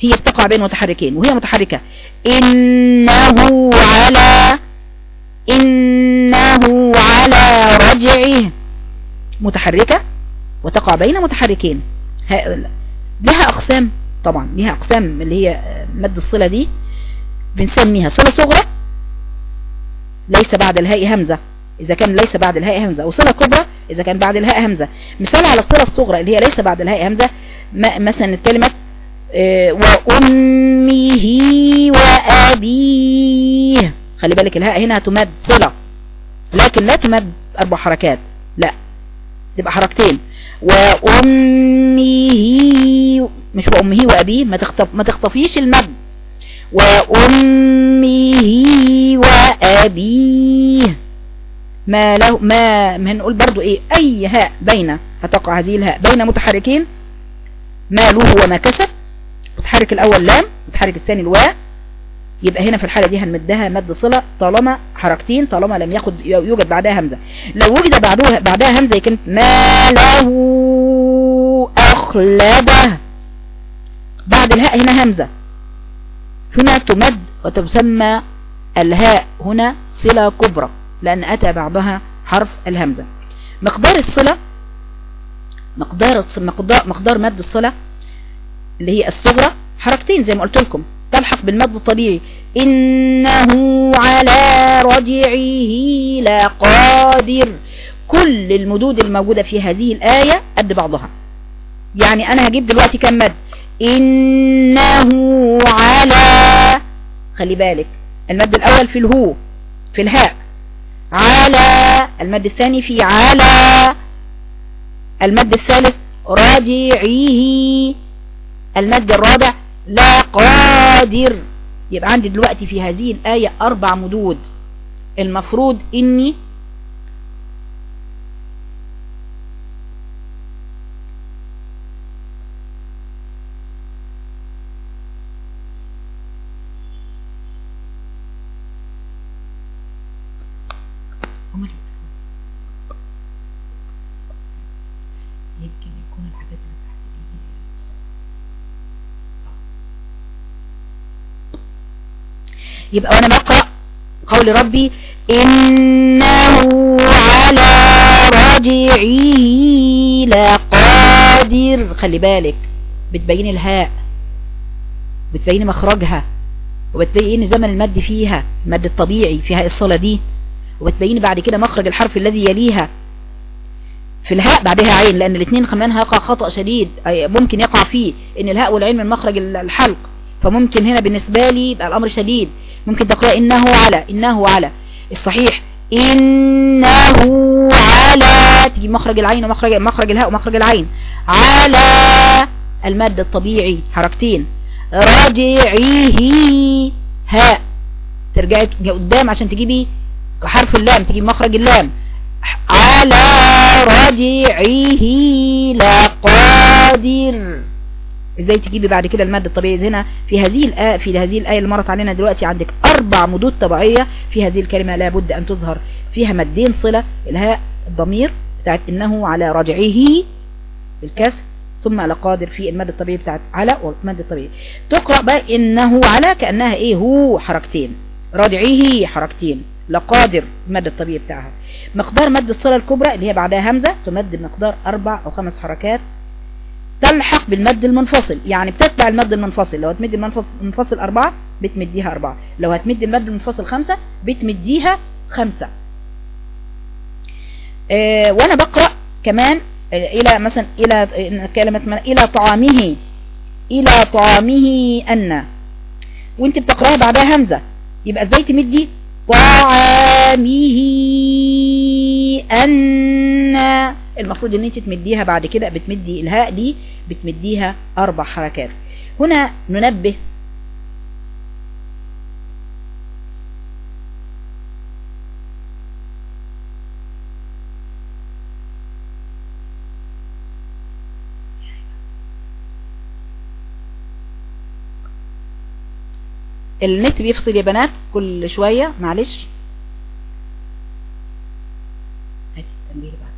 هي بتقع بين متحركين وهي متحركة. إنه على إنه على رجعه. متحركة وتقع بين متحركين. لها أقسام طبعا لها أقسام اللي هي مد الصلة دي بنسميها صلة صغرى ليس بعد الهاء همزة إذا كان ليس بعد الهاء همزة وصلة كبرى إذا كان بعد الهاء همزة. مثال على الصلة الصغرى اللي هي ليس بعد الهاء همزة مثلا كلمة وأمه وأبيه. خلي بالك الهاء هنا تمد صلة لكن لا تمد أربع حركات لا. تبقى حركتين. وأمه مش وأمه وأبيه ما, تخطف ما تخطفيش المد. وأمه وأبيه. ما له ما هنقول برضو إيه أي هاء بين هتقع هذه الهاء بين متحركين. ما له وما كسب. متحرك الأول لام متحرك الثاني الواء. يبقى هنا في الحالة دي هنمدها مد صلة طالما حركتين طالما لم ياخد يوجد بعدها همزة. لو وجد بعدها بعدها همزة كانت ما له أخلده. بعد الهاء هنا همزة. هنا تمد وتسمى الهاء هنا صلة كبرى لأن أتى بعدها حرف الهمزة. مقدار الصلة مقدار مقدار مد الصلة اللي هي الصغرى حركتين زي ما قلت لكم. تلحق بالمد الطبيعي. إنه على رجعه لقادر. كل المدود الموجودة في هذه الآية قد بعضها. يعني أنا هجيب دلوقتي كم مد. إنه على خلي بالك المد الأول في الهو في الهاء. على المد الثاني في على. المد الثالث راجعيه المد الرابع لا قادر. يبقى عندي دلوقتي في هذه الآية أربع مدود. المفروض إني يبقى وأنا بقرأ قول ربي إنه على رجعه لقادر خلي بالك بتبين الهاء بتبين مخرجها وبتبين زمن المد فيها المد الطبيعي فيها الصلة دي وبتبين بعد كده مخرج الحرف الذي يليها. في الهاء بعدها عين لأن الاثنين كمان هيقع خطأ شديد ممكن يقع فيه إن الهاء والعين من مخرج الحلق فممكن هنا بالنسبة لي يبقى الأمر شديد. ممكن تقرأ إنه على إنه على. الصحيح إنه على. تجي مخرج العين ومخرج مخرج الهاء ومخرج العين. على المادة الطبيعي. حركتين. راجعيه هاء ترجعي قدام عشان تجيبي حرف اللام تجيب مخرج اللام. على رجعيه لقادر إزاي تجيبي بعد كده المد الطبيعي هنا في هذه الآية في هذه الآية اللي مرت علينا دلوقتي عندك أربع مدود طبيعية في هذه الكلمة لابد أن تظهر فيها مدين صلة الهاء الضمير بتاعت إنه على رجعه بالكسر ثم على قادر في المد الطبيعي بتاعت على والمد الطبيعي تقرأ بقى إنه على كأنها إيه؟ هو حركتين. رجعه حركتين. لقادر المد الطبيعي بتاعها. مقدار مد الصلة الكبرى اللي هي بعدها همزة تمد بمقدار أربع أو خمس حركات تلحق بالمد المنفصل. يعني بتتبع المد المنفصل. لو هتمد المنفصل أربعة بتمديها أربعة. لو هتمد المد المنفصل خمسة بتمديها خمسة. آه وأنا بقرأ كمان آه إلى مثلا إلى كلمة إلى طعامه. إلى طعامه أن. وأنت بتقرأها بعدها همزة. يبقى إزاي تمدي؟ طعامه. أن المفروض إن انت تمديها بعد كده بتمدي الهاء دي بتمديها أربع حركات. هنا ننبه. النت بيفصل يا بنات كل شوية معلش. هاتي التنبيه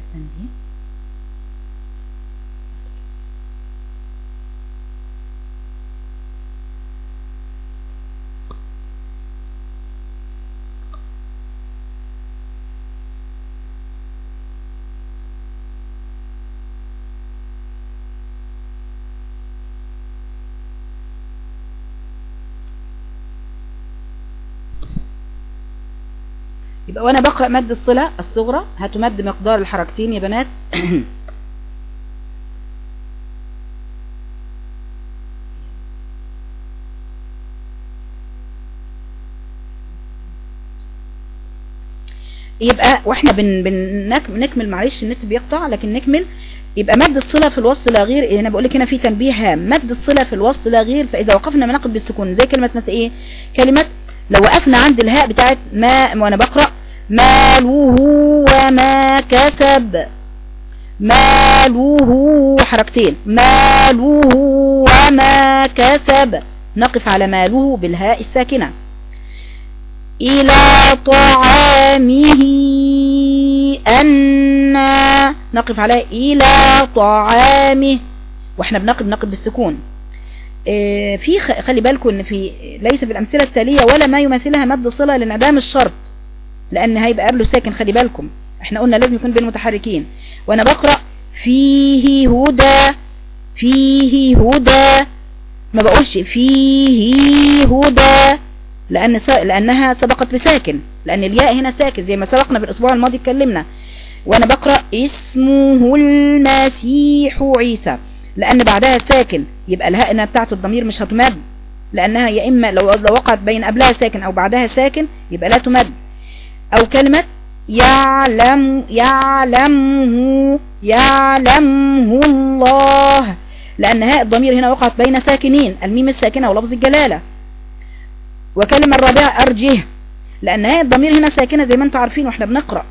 بعد على وأنا بقرأ مد الصلة الصغرى. هتمد مقدار الحركتين يا بنات. يبقى وإحنا بن بنكمل معلش النت بيقطع لكن نكمل. يبقى مد الصلة في الوصل لا غير أنا بقول لك هنا في تنبيه هام. مد الصلة في الوصل لا غير فإذا وقفنا بنقل بالسكون. زي كلمة مثلا إيه؟ كلمة لو وقفنا عند الهاء بتاعت ما وأنا بقرأ ماله وما كسب. ماله حركتين. ماله وما كسب. نقف على ماله بالهاء الساكنة. إلى طعامه أنا نقف على إلى طعامه. وإحنا بنقف نقف بالسكون. آه في خلي بالكم إن في ليس في الأمثلة التالية ولا ما يمثلها مد صلة لانعدام الشرط. لأن هيبقى قبله ساكن خلي بالكم. إحنا قلنا لازم يكون بين متحركين وأنا بقرأ فيه هدى فيه هدى. ما بقولش فيه هدى لأن س... لأنها سبقت بساكن. لأن الياء هنا ساكن زي ما سبقنا في الأسبوع الماضي اتكلمنا. وأنا بقرأ اسمه المسيح عيسى. لأن بعدها ساكن. يبقى الهاء هنا بتاعت الضمير مش هتمد. لأنها يا إما لو لو وقعت بين قبلها ساكن أو بعدها ساكن يبقى لا تمد. أو كلمة يعلم يعلمه يعلمه الله. لأن هاء الضمير هنا وقعت بين ساكنين الميم الساكنة ولفظ الجلالة. وكلمة الرابعة أرجه. لأن هاء الضمير هنا ساكنة زي ما أنتم عارفين وإحنا بنقرأ.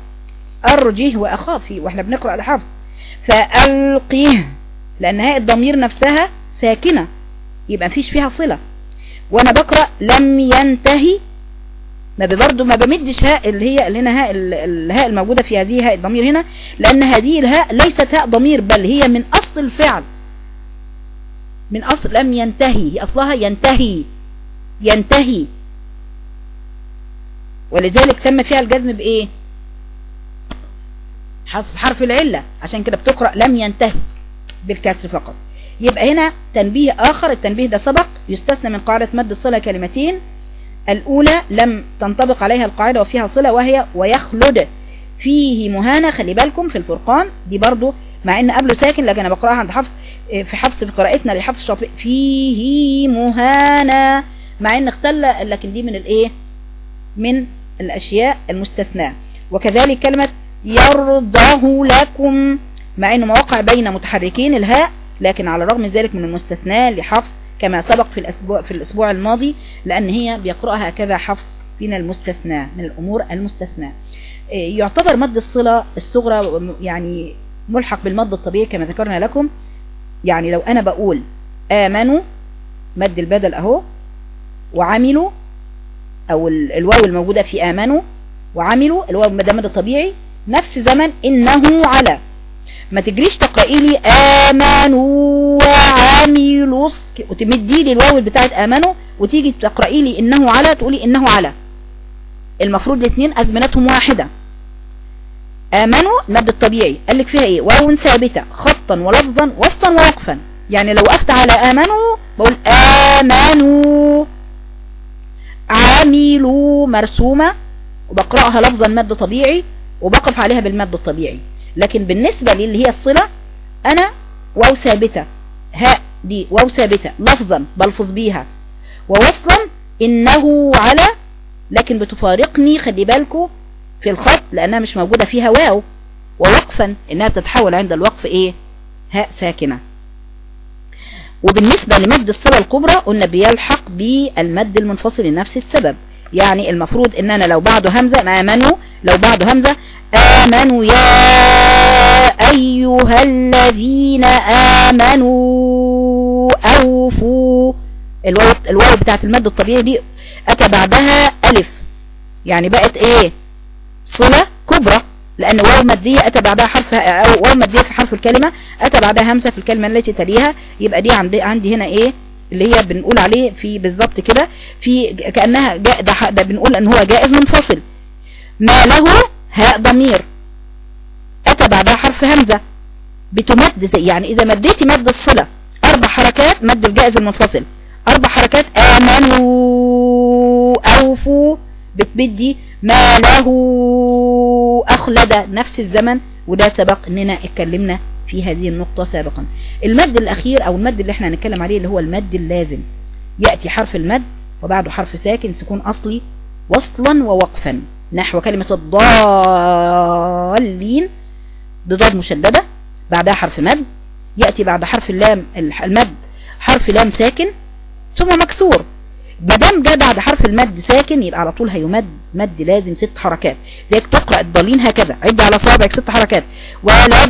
أرجه وأخافي وإحنا بنقرأ الحفظ. فألقيه لأن هاء الضمير نفسها ساكنة. يبقى مفيش فيها صلة. وأنا بقرأ لم ينتهي ما برضه ما بمدش هاء اللي هي اللي هنا هاء الهاء الموجودة في هذه هاء الضمير هنا لأن هذه الهاء ليست هاء ضمير بل هي من أصل الفعل. من أصل لم ينتهي هي أصلها ينتهي ينتهي. ولذلك تم فيها الجزم بإيه؟ حسب حرف العلة. عشان كده بتقرأ لم ينتهي بالكسر فقط. يبقى هنا تنبيه آخر التنبيه ده سبق يستثنى من قاعدة مد الصلة كلمتين. الأولى لم تنطبق عليها القاعدة وفيها صلة وهي ويخلد فيه مهانة. خلي بالكم في الفرقان دي برضو مع إن قبله ساكن لكن أنا بقرأها عند حفص في حفص في قراءتنا لحفص الشاطئ فيه مهانة. مع إن اختل لكن دي من الإيه؟ من الأشياء المستثناة. وكذلك كلمة يرضاه لكم مع إنه مواقع بين متحركين الهاء لكن على الرغم من ذلك من المستثناة لحفص كما سبق في الأسبوع, في الأسبوع الماضي لأن هي بيقرأها هكذا حفص من المستثنى من الأمور المستثنى. يعتبر مد الصلة الصغرى يعني ملحق بالمد الطبيعي كما ذكرنا لكم. يعني لو أنا بقول آمنوا مد البدل أهو وعملوا أو الواو الموجودة في آمنوا وعملوا الواو ده مد طبيعي نفس زمن إنه على. ما تجريش تقرأي لي آمنوا وعملوا وتمدي لي الواو بتاعت آمنوا وتيجي تقرأي لي إنه على تقولي إنه على. المفروض الاثنين أزمنتهم واحدة. آمنوا المد الطبيعي. قال لك فيها إيه؟ واو ثابتة. خطا ولفظا وسطا ووقفا. يعني لو وقفت على آمنوا بقول آمنوا. عاملوا مرسومة وبقرأها لفظا مد طبيعي وبقف عليها بالمد الطبيعي. لكن بالنسبة لي اللي هي الصلة أنا واو ثابتة هاء دي واو ثابتة لفظا بلفظ بيها. ووصلا إنه على لكن بتفارقني خلي بالكم في الخط لأنها مش موجودة فيها واو. ووقفا إنها بتتحول عند الوقف إيه؟ هاء ساكنة. وبالنسبة لمد الصلة الكبرى قلنا بيلحق بالمد المنفصل لنفس السبب. يعني المفروض ان أنا لو بعده همزة ما آمنوا؟ لو بعده همزة آمنوا يا أيها الذين آمنوا أوفوا. الواو الواو بتاعت المد الطبيعي دي أتى بعدها ألف. يعني بقت إيه؟ صلة كبرى. لأن واو مادية أتى بعدها حرف أو واو مادية في حرف الكلمة أتى بعدها همسة في الكلمة التي تليها. يبقى دي عندي عندي هنا إيه؟ اللي هي بنقول عليه في بالظبط كده في كأنها جاء ده, ده بنقول إن هو جائز منفصل. ما له هاء ضمير. أتى بعدها حرف همزة. بتمد زي يعني إذا مديتي مد الصلة. أربع حركات مد الجائز المنفصل. أربع حركات آمنوا أوفوا. بتبدي ما له أخلد. نفس الزمن وده سبق إننا اتكلمنا في هذه النقطة سابقا. المد الأخير أو المد اللي إحنا هنتكلم عليه اللي هو المد اللازم. يأتي حرف المد وبعده حرف ساكن سكون أصلي وصلا ووقفا. نحو كلمة الضالين بضاد مشددة. بعدها حرف مد. يأتي بعد حرف اللام المد حرف لام ساكن ثم مكسور. ما دام بعد حرف المد ساكن يبقى على طول هيمد. مد لازم ست حركات. زيك تقرأ الضالين هكذا. عد على صابعك ست حركات. ولا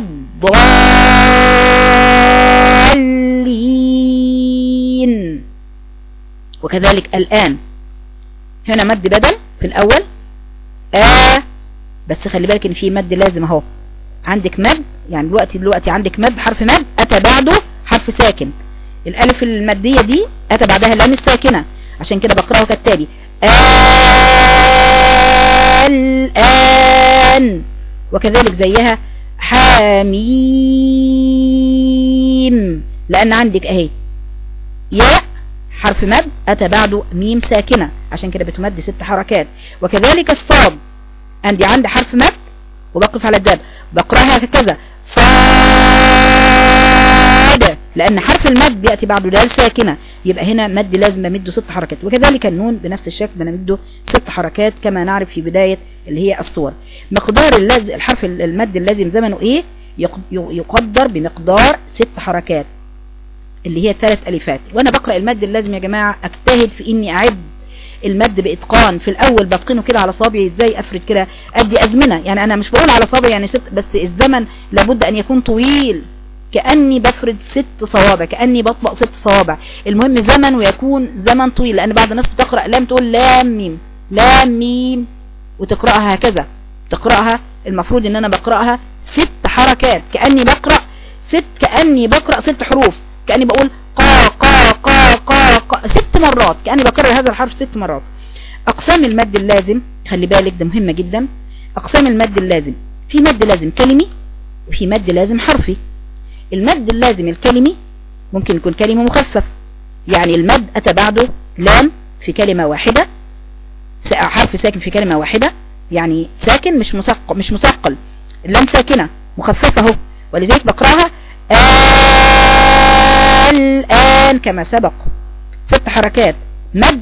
الضالين. وكذلك الآن. هنا مد بدل في الأول. آه بس خلي بالك إن في مد لازم أهو. عندك مد يعني دلوقتي دلوقتي عندك مد حرف مد أتى بعده حرف ساكن. الألف المادية دي أتى بعدها اللام الساكنة. عشان كده بقرأه كالتالي. الآن وكذلك زيها حاميم لأن عندك أهي. ياء حرف مد أتى بعده ميم ساكنة. عشان كده بتمد ست حركات. وكذلك الصاد. عندي عندي حرف مد وبقف على الدال بقرأها هكذا صاد. لأن حرف المد بيأتي بعده دال ساكنة. يبقى هنا مد لازم بمده ست حركات. وكذلك النون بنفس الشكل بنمده ست حركات كما نعرف في بداية اللي هي الصور. مقدار الحرف المد اللازم زمنه إيه؟ يقدر بمقدار ست حركات اللي هي ثلاث ألفات. وأنا بقرأ المد اللازم يا جماعة أجتهد في إني أعد المد بإتقان. في الأول بتقنه كده على صابعي إزاي أفرد كده؟ أدي أزمنة. يعني أنا مش بقول على صابعي يعني ست بس الزمن لابد أن يكون طويل. كأني بفرد ست صوابع كأني بطبق ست صوابع. المهم زمن ويكون زمن طويل لأن بعض الناس بتقرأ لام تقول لام ميم لام ميم وتقرأها هكذا. تقرأها المفروض إن أنا بقرأها ست حركات كأني بقرأ ست كأني بقرأ ست حروف. كأني بقول قا قا قا قا قا ست مرات. كأني بكرر هذا الحرف ست مرات. أقسام المد اللازم خلي بالك ده مهمة جدا. أقسام المد اللازم في مد لازم كلمي وفي مد لازم حرفي. المد اللازم الكلمي ممكن يكون كلمة مخفف. يعني المد أتى بعده لام في كلمة واحدة حرف ساكن في كلمة واحدة. يعني ساكن مش مثقل مش مثقل اللام ساكنة مخففة أهو. ولذلك بقرأها الآن كما سبق. ست حركات. مد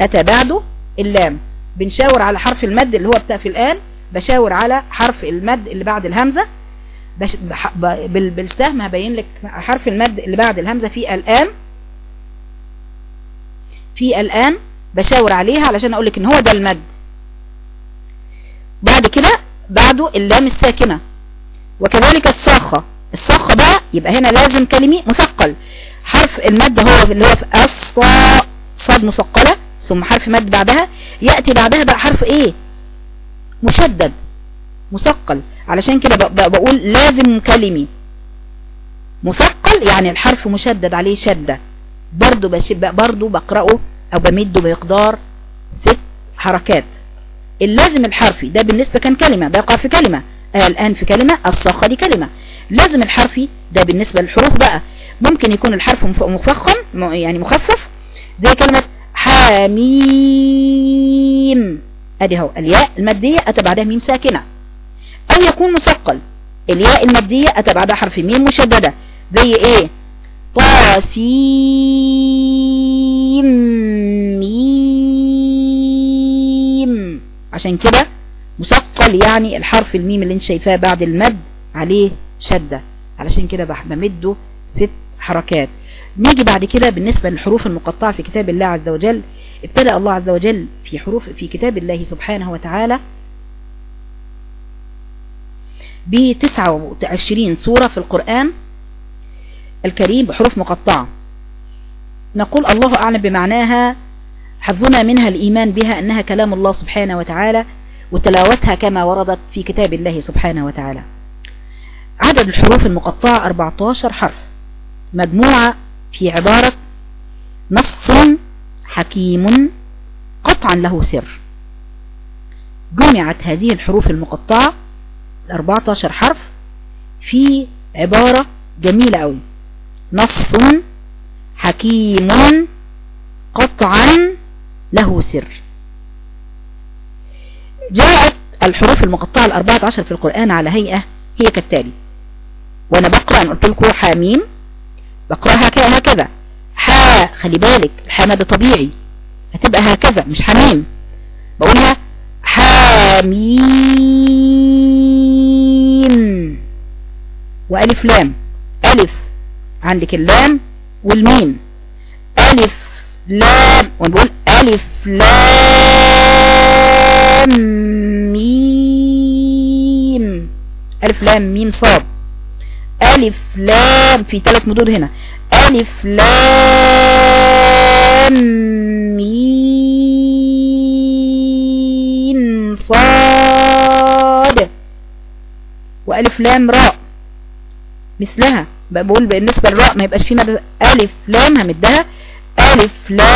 أتى بعده اللام. بنشاور على حرف المد اللي هو بتاع في الآن بشاور على حرف المد اللي بعد الهمزة. بالسهم هبين لك حرف المد اللي بعد الهمزة في الآن. في الآن بشاور عليها علشان أقول لك إن هو ده المد. بعد كده بعده اللام الساكنة. وكذلك الصاخة. الصاخة بقى يبقى هنا لازم كلمي مثقل. حرف المد هو اللي هو في الصا صاد مثقلة ثم حرف مد بعدها. يأتي بعدها بقى حرف إيه؟ مشدد. مثقل. علشان كده بقول لازم كلمي. مثقل يعني الحرف مشدد عليه شدة. برضو, برضو بقرأه أو بمده بمقدار ست حركات. اللازم الحرفي ده بالنسبة كان كلمة بيقع في كلمة. آه الآن في كلمة الصاخة دي كلمة. لازم الحرفي ده بالنسبة للحروف بقى. ممكن يكون الحرف مفخم يعني مخفف. زي كلمة حميم. أدي هو الياء المادية أتى بعدها ميم ساكنة. أو يكون مثقل. الياء المادية اتى بعدها حرف ميم مشددة. زي إيه؟ طاسيم ميم. عشان كده مثقل يعني الحرف الميم اللي انت شايفاه بعد المد عليه شدة. علشان كده بمده ست حركات. نيجي بعد كده بالنسبة للحروف المقطعة في كتاب الله عز وجل. ابتدأ الله عز وجل في حروف في كتاب الله سبحانه وتعالى ب 29 سورة في القرآن الكريم بحروف مقطعة. نقول الله أعلم بمعناها حظنا منها الإيمان بها أنها كلام الله سبحانه وتعالى وتلاوتها كما وردت في كتاب الله سبحانه وتعالى. عدد الحروف المقطعة 14 حرف مجموعة في عبارة نص حكيم قطعا له سر. جمعت هذه الحروف المقطعة 14 حرف في عبارة جميلة أوي نص حكيم قطعا له سر. جاءت الحروف المقطعة الأربعة عشر في القرآن على هيئة هي كالتالي. وأنا بقرأ أنا قلت لكم حاميم. بقرأها هكذا حا خلي بالك الحا ده طبيعي. هتبقى هكذا مش حميم. بقولها حاميم. وألف لام. ألف. عندك اللام والميم. ألف لام. ونقول ألف لام ميم. ألف لام ميم صاد. ألف لام في ثلاث مدود هنا. ألف لام ميم صاد. وألف لام راء. مثلها. بقول بالنسبة للراء ما يبقاش في مادة ألف لام همدها ألف لام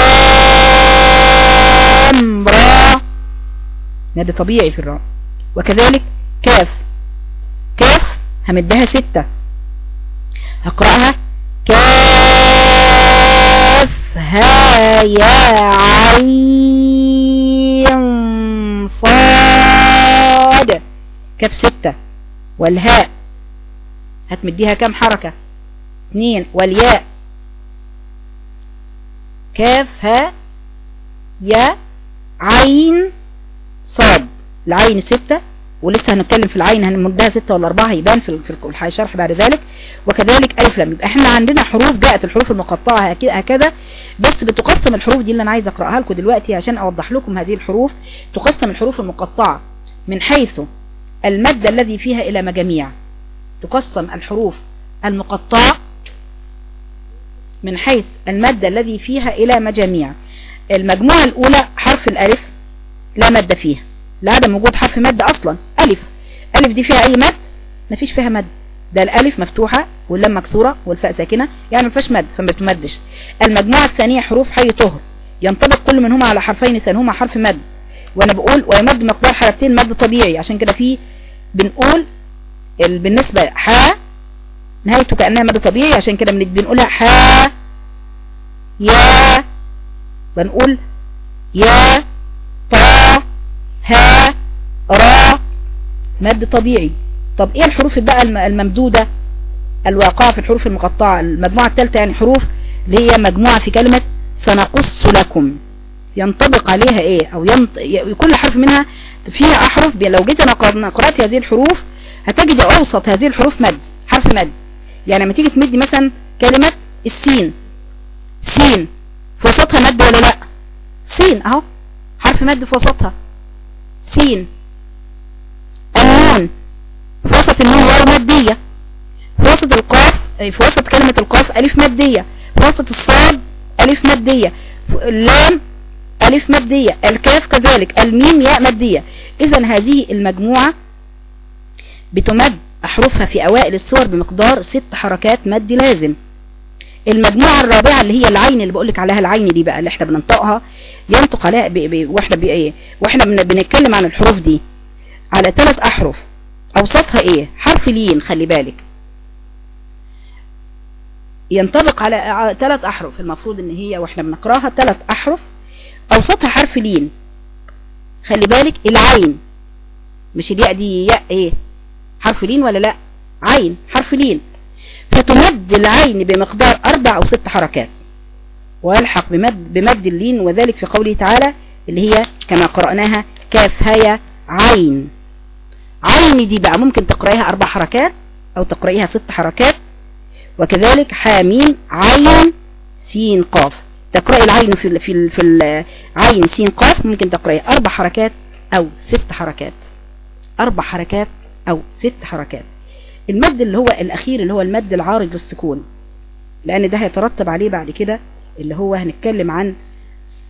راء. مادة طبيعي في الراء. وكذلك كاف. كاف همدها ستة. هقرأها. كاف ها يا عين صاد. كاف ستة. والهاء. هتمديها كام حركة؟ اتنين. والياء. كاف ها يا عين صاد. العين ستة. ولسه هنتكلم في العين هنمدها ستة ولا أربعة هيبان في الشرح بعد ذلك. وكذلك ألف لام. يبقى إحنا عندنا حروف جاءت الحروف المقطعة هكذا بس بتقسم الحروف دي اللي أنا عايز أقرأها لكم دلوقتي عشان أوضح لكم هذه الحروف. تقسم الحروف المقطعة من حيث المد الذي فيها إلى مجاميع. تقسم الحروف المقطعة من حيث المادة الذي فيها إلى مجاميع. المجموعة الأولى حرف الألف لا مادة فيها. لا عدم وجود حرف مادة أصلا. ألف. ألف دي فيها أي مد؟ مفيش فيها مد. ده الألف مفتوحة واللام مكسورة والفاء ساكنة يعني مفيش مد فما بتمدش. المجموعة الثانية حروف حي طهر. ينطبق كل منهما على حرفين ثانهما حرف مد. وأنا بقول ويمد مقدار حركتين مد طبيعي. عشان كده في بنقول بالنسبة ح نهايته كأنها مد طبيعي عشان كده بنقولها ح يا بنقول يا طا ها را مد طبيعي. طب إيه الحروف بقى الممدودة؟ الواقعة في الحروف المقطعة. المجموعة الثالثة يعني حروف اللي هي مجموعة في كلمة سنقص لكم. ينطبق عليها إيه؟ أو ينط... كل حرف منها فيها أحرف. لو جيت أنا قرأت هذه الحروف هتجد أوسط هذه الحروف مد حرف مد. يعني لما تيجي تمدي مثلا كلمة السين. سين. في وسطها مد ولا لأ؟ سين أهو. حرف مد في وسطها. سين. النون في وسط النون واو مادية في وسط القاف في وسط كلمة القاف ألف مادية في وسط الصاد ألف مادية اللام ألف مادية الكاف كذلك. الميم ياء مادية إذا هذه المجموعة بتمد أحرفها في أوائل السور بمقدار ست حركات مد لازم. المجموعة الرابعة اللي هي العين اللي بقولك عليها العين دي بقى اللي إحنا بننطقها ينطق عليها بي بي وإحنا بي إيه؟ وإحنا بنتكلم عن الحروف دي. على ثلاث أحرف. أوسطها إيه؟ حرف لين خلي بالك. ينطبق على ثلاث أحرف. المفروض إن هي وإحنا بنقراها ثلاث أحرف. أوسطها حرف لين. خلي بالك العين. مش الياء دي ياء إيه؟ حرف لين ولا لا؟ عين حرف لين. فتمد العين بمقدار أربع أو ست حركات. ويلحق بمد, بمد اللين وذلك في قوله تعالى اللي هي كما قرأناها كاف هيا عين. عين دي بقى ممكن تقرأيها أربع حركات أو تقرأيها ست حركات. وكذلك حامين عين سين قاف. تقرأي العين في في في العين سين قاف ممكن تقرأي أربع حركات أو ست حركات. أربع حركات أو ست حركات. المد اللي هو الأخير اللي هو المد العارض للسكون لأن ده هيترتب عليه بعد كده اللي هو هنتكلم عن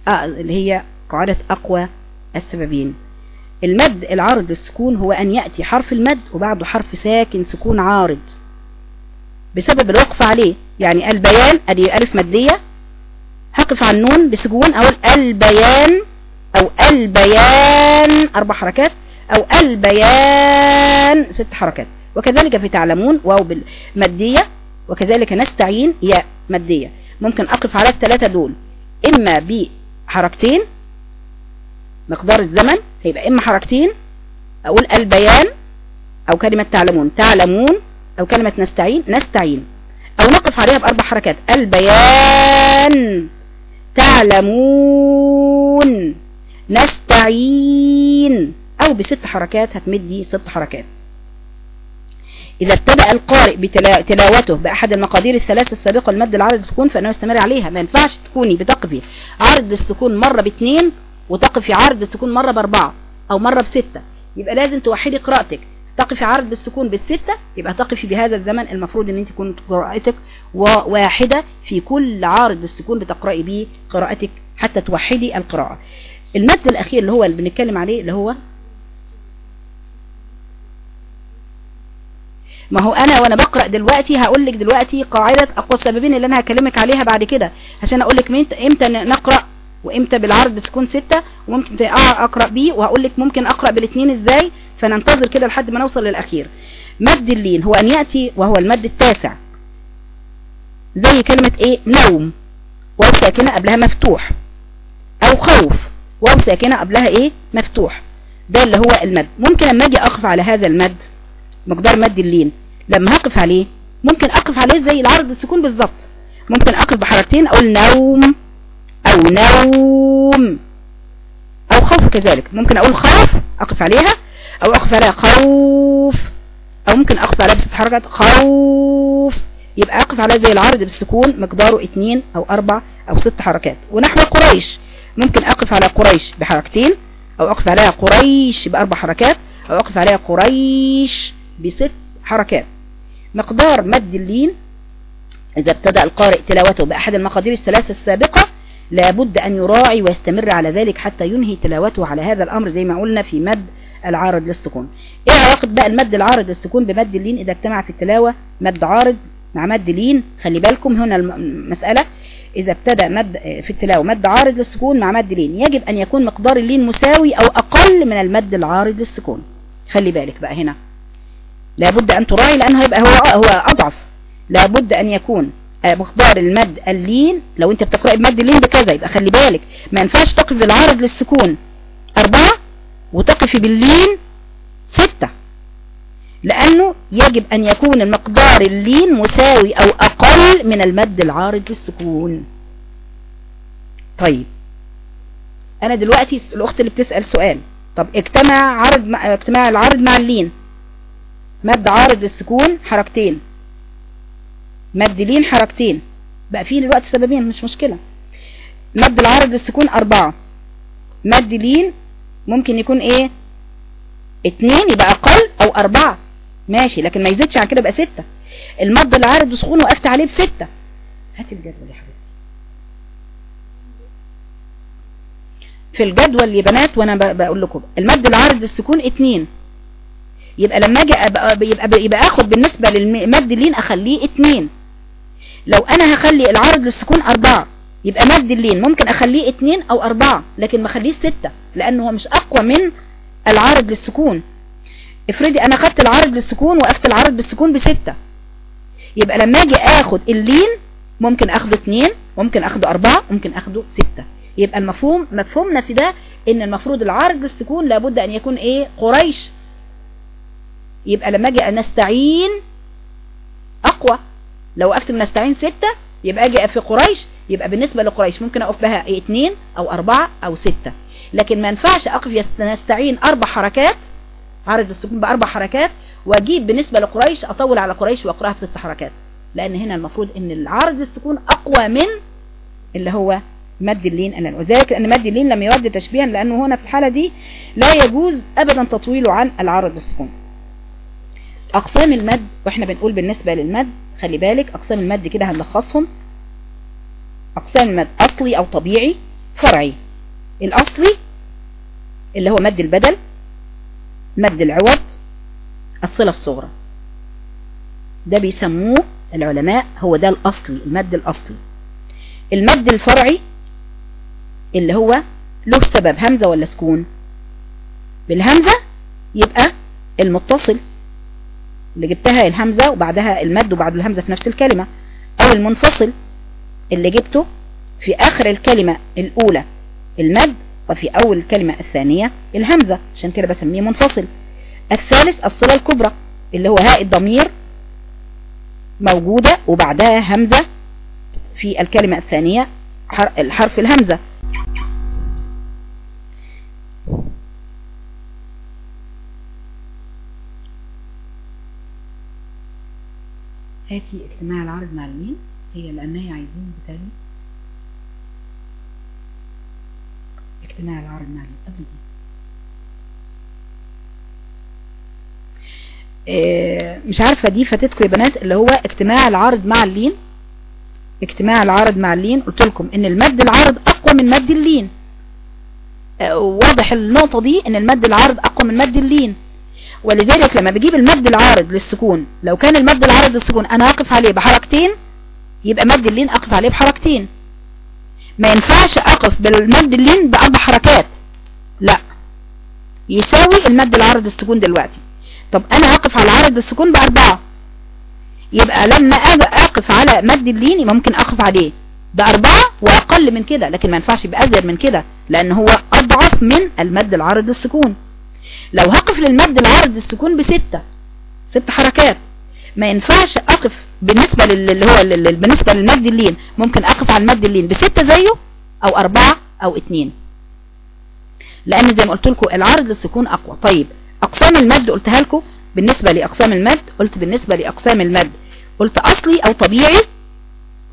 اللي هي قاعدة أقوى السببين. المد العارض للسكون هو أن يأتي حرف المد وبعده حرف ساكن سكون عارض. بسبب الوقف عليه يعني البيان أدي ألف مادية هقف على النون بسكون أو البيان أو البيان أربع حركات أو البيان ست حركات. وكذلك في تعلمون واو بالمادية وكذلك نستعين ياء مادية. ممكن أقف على الثلاثة دول. إما بحركتين مقدار الزمن هيبقى إما حركتين أقول البيان أو كلمة تعلمون. تعلمون أو كلمة نستعين نستعين. أو نقف عليها بأربع حركات. البيان. تعلمون. نستعين. أو بست حركات هتمدي ست حركات. إذا ابتدأ القارئ بتلاوته بأحد المقادير الثلاث السابقة المد العرض السكون فإنه يستمر عليها. ما ينفعش تكوني بتقفي عرض السكون مرة باثنين وتقفي عرض السكون مرة بأربعة أو مرة بستة. يبقى لازم توحدي قراءتك. تقفي عرض بالسكون بالستة يبقى تقفي بهذا الزمن المفروض إن أنت تكون قراءتك واحدة في كل عارض السكون بتقرأي به قراءتك حتى توحدي القراءة. المد الأخير اللي هو اللي بنتكلم عليه اللي هو ما هو أنا وأنا بقرأ دلوقتي هقول لك دلوقتي قاعدة اقوى السببين اللي أنا هكلمك عليها بعد كده. عشان أقول لك إمتى نقرأ وإمتى بالعرض بسكون ستة وممكن أقرأ بيه وهقول لك ممكن أقرأ بالاثنين إزاي فننتظر كده لحد ما نوصل للأخير. مد اللين هو أن يأتي وهو المد التاسع. زي كلمة إيه؟ نوم. واو ساكنة قبلها مفتوح. أو خوف. واو ساكنة قبلها إيه؟ مفتوح. ده اللي هو المد. ممكن لما أجي اقف على هذا المد. مقدار مد اللين. لما هقف عليه ممكن أقف عليه زي العرض السكون بالظبط ممكن أقف بحركتين أقول نوم أو نوم أو خوف كذلك. ممكن أقول خوف أقف عليها. أو أقف عليها خوف. أو ممكن أقف عليها بست حركات خوف. يبقى أقف عليها زي العرض بالسكون مقداره اتنين أو أربع أو ست حركات. ونحو قريش. ممكن أقف على قريش بحركتين أو أقف عليها قريش بأربع حركات أو أقف عليها قريش بست حركات. مقدار مد اللين إذا ابتدأ القارئ تلاوته بأحد المقادير الثلاثة السابقة لابد أن يراعي ويستمر على ذلك حتى ينهي تلاوته على هذا الأمر زي ما قلنا في مد العارض للسكون. إيه علاقة بقى المد العارض للسكون بمد اللين؟ إذا اجتمع في التلاوة مد عارض مع مد لين خلي بالكم هنا المسألة إذا ابتدأ مد في التلاوة مد عارض للسكون مع مد لين يجب أن يكون مقدار اللين مساوي أو أقل من المد العارض للسكون. خلي بالك بقى هنا. لابد أن تراعي لأنه هيبقى هو هو أضعف. لابد أن يكون مقدار المد اللين. لو أنت بتقرأ بمد اللين بكذا يبقى خلي بالك ما ينفعش تقف بالعارض للسكون. أربعة وتقفي باللين ستة. لأنه يجب أن يكون المقدار اللين مساوي أو أقل من المد العارض للسكون. طيب. أنا دلوقتي الأخت اللي بتسأل سؤال. طب اجتمع عرض اجتماع العرض مع اللين. مد عارض للسكون حركتين. مد لين حركتين. بقى فيه دلوقتي سببين مش مشكلة. مد العارض للسكون أربعة. مد لين ممكن يكون إيه؟ اتنين يبقى أقل أو أربعة. ماشي لكن ما يزيدش عن كده يبقى ستة. المد العارض للسكون وقفت عليه بستة. هات الجدول يا حبيبتي. في الجدول يا بنات وأنا بقول لكم. المد العارض للسكون اتنين. يبقى لما أجي يبقى يبقى آخد بالنسبة للمد اللين أخليه اتنين. لو أنا هخلي العارض للسكون أربعة يبقى مد اللين ممكن أخليه اتنين أو أربعة لكن ما اخليش ستة لأنه هو مش أقوى من العارض للسكون. افرضي أنا خدت العارض للسكون وقفت العارض بالسكون بستة. يبقى لما أجي آخد اللين ممكن آخده اتنين ممكن آخده أربعة ممكن آخده ستة. يبقى المفهوم مفهومنا في ده إن المفروض العارض للسكون لابد أن يكون إيه؟ قريش يبقى لما أجي نستعين أقوى. لو وقفت من نستعين ستة يبقى أجي في قريش يبقى بالنسبة لقريش ممكن أقف بها اتنين أو أربعة أو ستة. لكن ما ينفعش أقف نستعين أربع حركات عرض السكون بأربع حركات وأجيب بالنسبة لقريش أطول على قريش وأقرأها بست حركات. لأن هنا المفروض إن العرض السكون أقوى من اللي هو مد اللين وذلك ان مد اللين لم يود تشبيها لأنه هنا في الحالة دي لا يجوز ابدا تطويله عن العرض السكون. أقسام المد وإحنا بنقول بالنسبة للمد خلي بالك أقسام المد كده هنلخصهم. أقسام المد أصلي أو طبيعي فرعي. الأصلي اللي هو مد البدل مد العوض الصلة الصغرى. ده بيسموه العلماء هو ده الأصلي المد الأصلي. المد الفرعي اللي هو له سبب همزة ولا سكون. بالهمزة يبقى المتصل. اللي جبتها الهمزة وبعدها المد وبعد الهمزة في نفس الكلمة. أو المنفصل اللي جبته في آخر الكلمة الأولى المد وفي أول الكلمة الثانية الهمزة. عشان كده بسميه منفصل. الثالث الصلة الكبرى اللي هو هاء الضمير موجودة وبعدها همزة في الكلمة الثانية الحرف الهمزة. هاتي اجتماع العرض مع اللين هي لأن هي عايزين بالتالي اجتماع العرض مع اللين قبل دي. إيه، مش عارفة دي فاتتكم يا بنات اللي هو اجتماع العارض مع اللين اجتماع العارض مع اللين قلت لكم إن المد العارض أقوى من مد اللين. آه، واضح النقطة دي إن المد العارض أقوى من مد اللين. ولذلك لما بجيب المد العارض للسكون لو كان المد العارض للسكون أنا أقف عليه بحركتين يبقى مد اللين أقف عليه بحركتين. ما ينفعش أقف بالمد اللين بأربع حركات. لا. يساوي المد العارض للسكون دلوقتي. طب أنا هقف على عرض السكون بأربعة. يبقى لما أقف على مد اللين ممكن أقف عليه بأربعة وأقل من كده لكن ما ينفعش يبقى أزيد من كده لأن هو أضعف من المد العارض للسكون. لو هقف للمد العارض للسكون بستة ست حركات. ما ينفعش أقف بالنسبة لل- اللي هو بالنسبة للمد اللين. ممكن أقف على المد اللين بستة زيه أو أربعة أو اتنين. لأن زي ما قلت لكم العرض للسكون أقوى. طيب أقسام المد قلتها لكم. بالنسبة لأقسام المد قلت بالنسبة لأقسام المد قلت أصلي أو طبيعي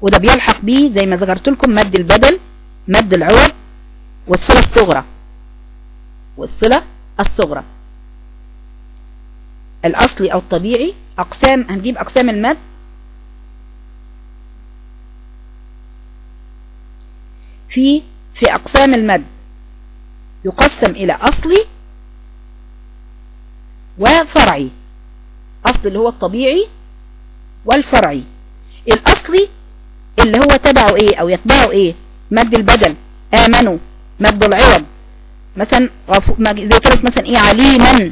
وده بيلحق بيه زي ما ذكرت لكم مد البدل مد العوض والصلة الصغرى. والصلة الصغرى. الأصلي أو الطبيعي أقسام هنجيب أقسام المد. في في أقسام المد. يقسم إلى أصلي وفرعي. أصل اللي هو الطبيعي والفرعي. الأصلي اللي هو تبعه إيه أو يتبعه إيه؟ مد البدل آمنوا. مد العوض. مثلا زي كده مثلا إيه عليما.